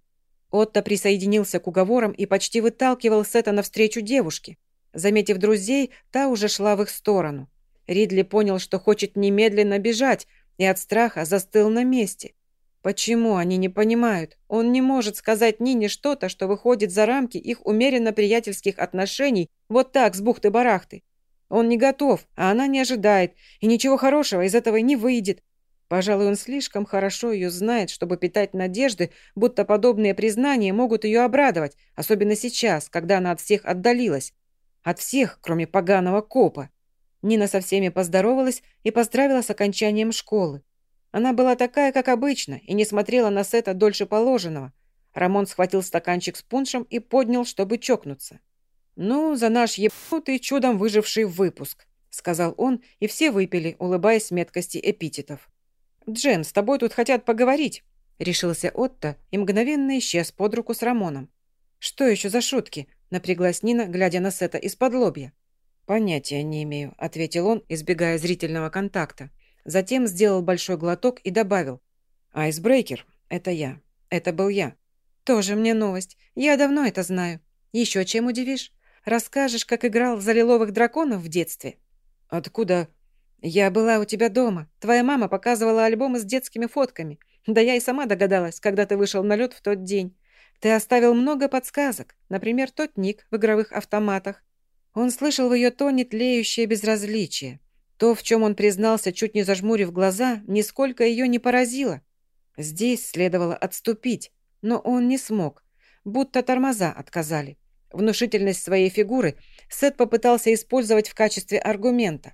Отто присоединился к уговорам и почти выталкивал Сета навстречу девушке. Заметив друзей, та уже шла в их сторону. Ридли понял, что хочет немедленно бежать, и от страха застыл на месте. Почему они не понимают? Он не может сказать Нине что-то, что выходит за рамки их умеренно приятельских отношений вот так, с бухты-барахты. Он не готов, а она не ожидает, и ничего хорошего из этого не выйдет. Пожалуй, он слишком хорошо ее знает, чтобы питать надежды, будто подобные признания могут ее обрадовать, особенно сейчас, когда она от всех отдалилась. От всех, кроме поганого копа. Нина со всеми поздоровалась и поздравила с окончанием школы. Она была такая, как обычно, и не смотрела на Сета дольше положенного. Рамон схватил стаканчик с пуншем и поднял, чтобы чокнуться. «Ну, за наш ебнутый, чудом выживший выпуск», — сказал он, и все выпили, улыбаясь меткости эпитетов. «Джен, с тобой тут хотят поговорить», — решился Отто и мгновенно исчез под руку с Рамоном. «Что еще за шутки?» — напряглась Нина, глядя на Сета из-под лобья. «Понятия не имею», — ответил он, избегая зрительного контакта. Затем сделал большой глоток и добавил. «Айсбрейкер — это я. Это был я». «Тоже мне новость. Я давно это знаю. Еще чем удивишь? Расскажешь, как играл в залиловых драконов в детстве?» «Откуда?» «Я была у тебя дома. Твоя мама показывала альбомы с детскими фотками. Да я и сама догадалась, когда ты вышел на лед в тот день. Ты оставил много подсказок, например, тот ник в игровых автоматах. Он слышал в ее тоне тлеющее безразличие. То, в чем он признался, чуть не зажмурив глаза, нисколько ее не поразило. Здесь следовало отступить, но он не смог, будто тормоза отказали. Внушительность своей фигуры Сет попытался использовать в качестве аргумента.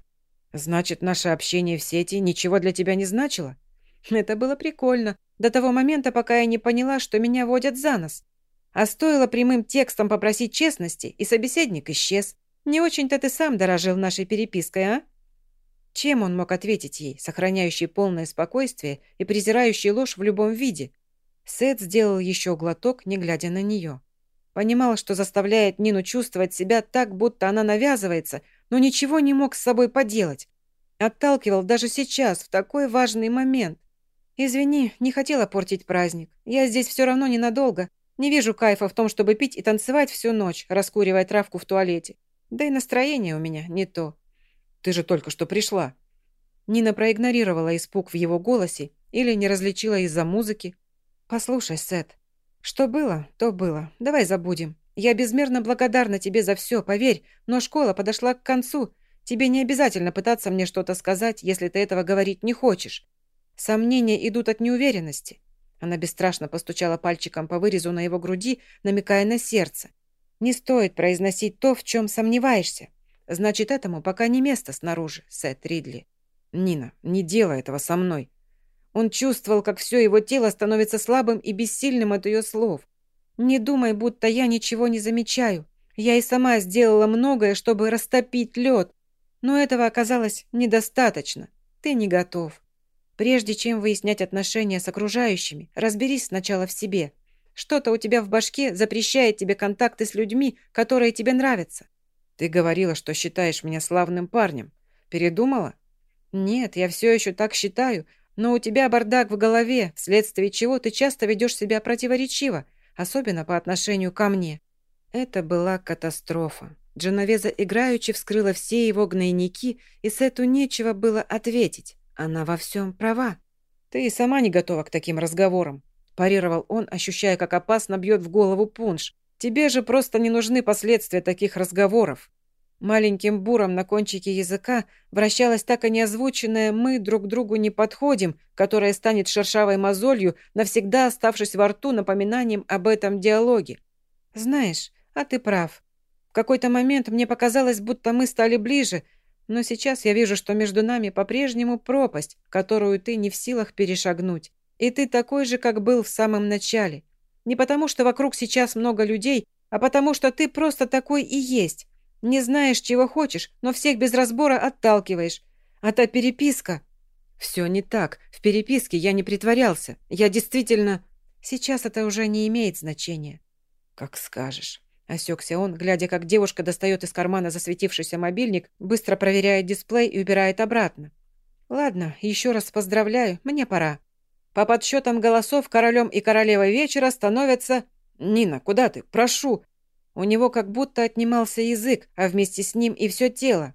«Значит, наше общение в сети ничего для тебя не значило?» Это было прикольно, до того момента, пока я не поняла, что меня водят за нос. А стоило прямым текстом попросить честности, и собеседник исчез. Не очень-то ты сам дорожил нашей перепиской, а? Чем он мог ответить ей, сохраняющий полное спокойствие и презирающий ложь в любом виде? Сет сделал еще глоток, не глядя на нее. Понимал, что заставляет Нину чувствовать себя так, будто она навязывается, но ничего не мог с собой поделать. Отталкивал даже сейчас, в такой важный момент. «Извини, не хотела портить праздник. Я здесь все равно ненадолго. Не вижу кайфа в том, чтобы пить и танцевать всю ночь, раскуривая травку в туалете. Да и настроение у меня не то». «Ты же только что пришла». Нина проигнорировала испуг в его голосе или не различила из-за музыки. «Послушай, Сет, что было, то было. Давай забудем. Я безмерно благодарна тебе за все, поверь, но школа подошла к концу. Тебе не обязательно пытаться мне что-то сказать, если ты этого говорить не хочешь. Сомнения идут от неуверенности. Она бесстрашно постучала пальчиком по вырезу на его груди, намекая на сердце. Не стоит произносить то, в чем сомневаешься. Значит, этому пока не место снаружи, Сет Ридли. Нина, не делай этого со мной. Он чувствовал, как все его тело становится слабым и бессильным от ее слов. «Не думай, будто я ничего не замечаю. Я и сама сделала многое, чтобы растопить лед. Но этого оказалось недостаточно. Ты не готов. Прежде чем выяснять отношения с окружающими, разберись сначала в себе. Что-то у тебя в башке запрещает тебе контакты с людьми, которые тебе нравятся. Ты говорила, что считаешь меня славным парнем. Передумала? Нет, я все еще так считаю, но у тебя бардак в голове, вследствие чего ты часто ведешь себя противоречиво, особенно по отношению ко мне. Это была катастрофа. Дженовеза играючи вскрыла все его гнойники, и Сету нечего было ответить. Она во всем права. «Ты и сама не готова к таким разговорам», – парировал он, ощущая, как опасно бьет в голову пунш. «Тебе же просто не нужны последствия таких разговоров». Маленьким буром на кончике языка вращалась так и неозвученная «мы друг другу не подходим», которая станет шершавой мозолью, навсегда оставшись во рту напоминанием об этом диалоге. «Знаешь, а ты прав. В какой-то момент мне показалось, будто мы стали ближе, но сейчас я вижу, что между нами по-прежнему пропасть, которую ты не в силах перешагнуть. И ты такой же, как был в самом начале. Не потому, что вокруг сейчас много людей, а потому, что ты просто такой и есть». Не знаешь, чего хочешь, но всех без разбора отталкиваешь. А та переписка... Все не так. В переписке я не притворялся. Я действительно... Сейчас это уже не имеет значения. Как скажешь. Осекся он, глядя, как девушка достает из кармана засветившийся мобильник, быстро проверяет дисплей и убирает обратно. «Ладно, еще раз поздравляю, мне пора». По подсчетам голосов королем и королевой вечера становятся... Нина, куда ты? Прошу!» У него как будто отнимался язык, а вместе с ним и все тело.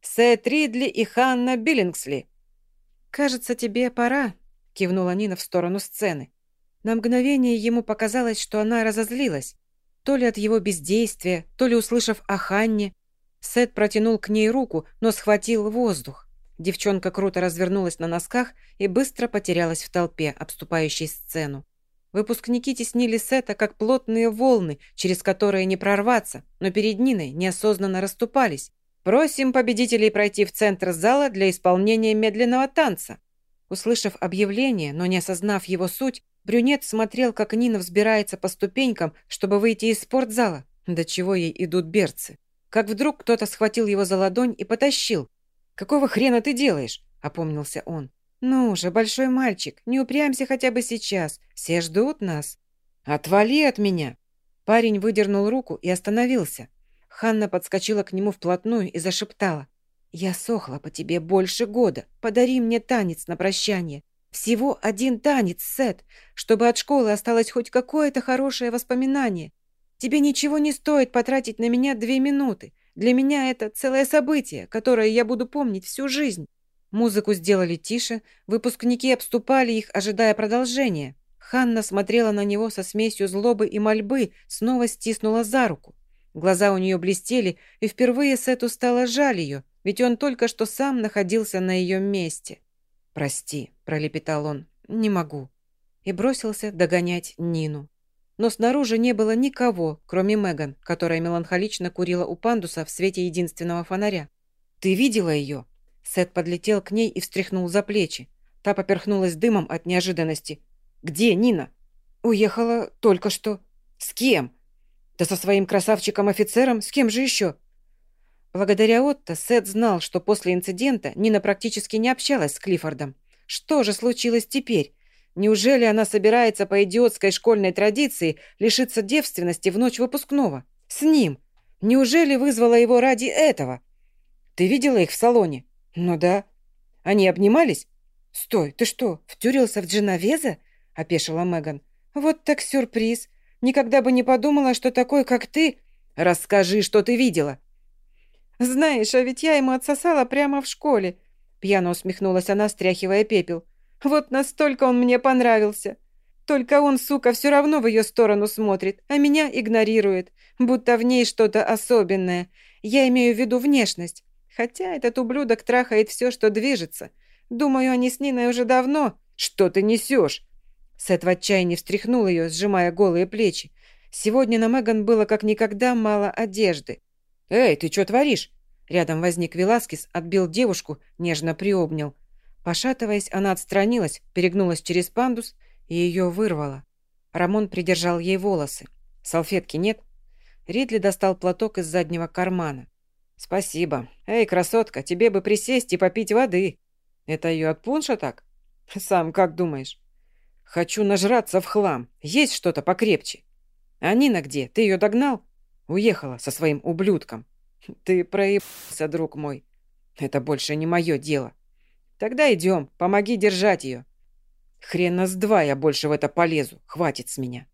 «Сет Ридли и Ханна Биллингсли». «Кажется, тебе пора», — кивнула Нина в сторону сцены. На мгновение ему показалось, что она разозлилась. То ли от его бездействия, то ли услышав о Ханне. Сет протянул к ней руку, но схватил воздух. Девчонка круто развернулась на носках и быстро потерялась в толпе, обступающей сцену. Выпускники теснили Сета, как плотные волны, через которые не прорваться, но перед Ниной неосознанно расступались. «Просим победителей пройти в центр зала для исполнения медленного танца». Услышав объявление, но не осознав его суть, брюнет смотрел, как Нина взбирается по ступенькам, чтобы выйти из спортзала. До чего ей идут берцы. Как вдруг кто-то схватил его за ладонь и потащил, «Какого хрена ты делаешь?» – опомнился он. «Ну же, большой мальчик, не упрямься хотя бы сейчас. Все ждут нас». «Отвали от меня!» Парень выдернул руку и остановился. Ханна подскочила к нему вплотную и зашептала. «Я сохла по тебе больше года. Подари мне танец на прощание. Всего один танец, Сет, чтобы от школы осталось хоть какое-то хорошее воспоминание. Тебе ничего не стоит потратить на меня две минуты. Для меня это целое событие, которое я буду помнить всю жизнь. Музыку сделали тише, выпускники обступали их, ожидая продолжения. Ханна смотрела на него со смесью злобы и мольбы, снова стиснула за руку. Глаза у нее блестели, и впервые Сету стало жаль ее, ведь он только что сам находился на ее месте. «Прости», – пролепетал он, – «не могу». И бросился догонять Нину но снаружи не было никого, кроме Меган, которая меланхолично курила у пандуса в свете единственного фонаря. «Ты видела ее?» Сет подлетел к ней и встряхнул за плечи. Та поперхнулась дымом от неожиданности. «Где Нина?» «Уехала только что». «С кем?» «Да со своим красавчиком-офицером, с кем же еще?» Благодаря Отто Сет знал, что после инцидента Нина практически не общалась с Клиффордом. Что же случилось теперь? Неужели она собирается по идиотской школьной традиции лишиться девственности в ночь выпускного? С ним? Неужели вызвала его ради этого? Ты видела их в салоне? Ну да. Они обнимались? Стой, ты что, втюрился в Дженовеза? Опешила Меган. Вот так сюрприз. Никогда бы не подумала, что такой, как ты... Расскажи, что ты видела. Знаешь, а ведь я ему отсосала прямо в школе. Пьяно усмехнулась она, стряхивая пепел. Вот настолько он мне понравился. Только он, сука, все равно в ее сторону смотрит, а меня игнорирует, будто в ней что-то особенное. Я имею в виду внешность. Хотя этот ублюдок трахает все, что движется. Думаю, они с Ниной уже давно. Что ты несешь? Сет в отчаянии встряхнул ее, сжимая голые плечи. Сегодня на Меган было как никогда мало одежды. «Эй, ты что творишь?» Рядом возник Веласкис, отбил девушку, нежно приобнял. Пошатываясь, она отстранилась, перегнулась через пандус и ее вырвала. Рамон придержал ей волосы. «Салфетки нет?» Ридли достал платок из заднего кармана. «Спасибо. Эй, красотка, тебе бы присесть и попить воды. Это ее от пунша так? Сам как думаешь?» «Хочу нажраться в хлам. Есть что-то покрепче». «А Нина где? Ты ее догнал?» «Уехала со своим ублюдком». «Ты проебался, друг мой. Это больше не мое дело». Тогда идем, помоги держать ее. Хрена с два я больше в это полезу, хватит с меня.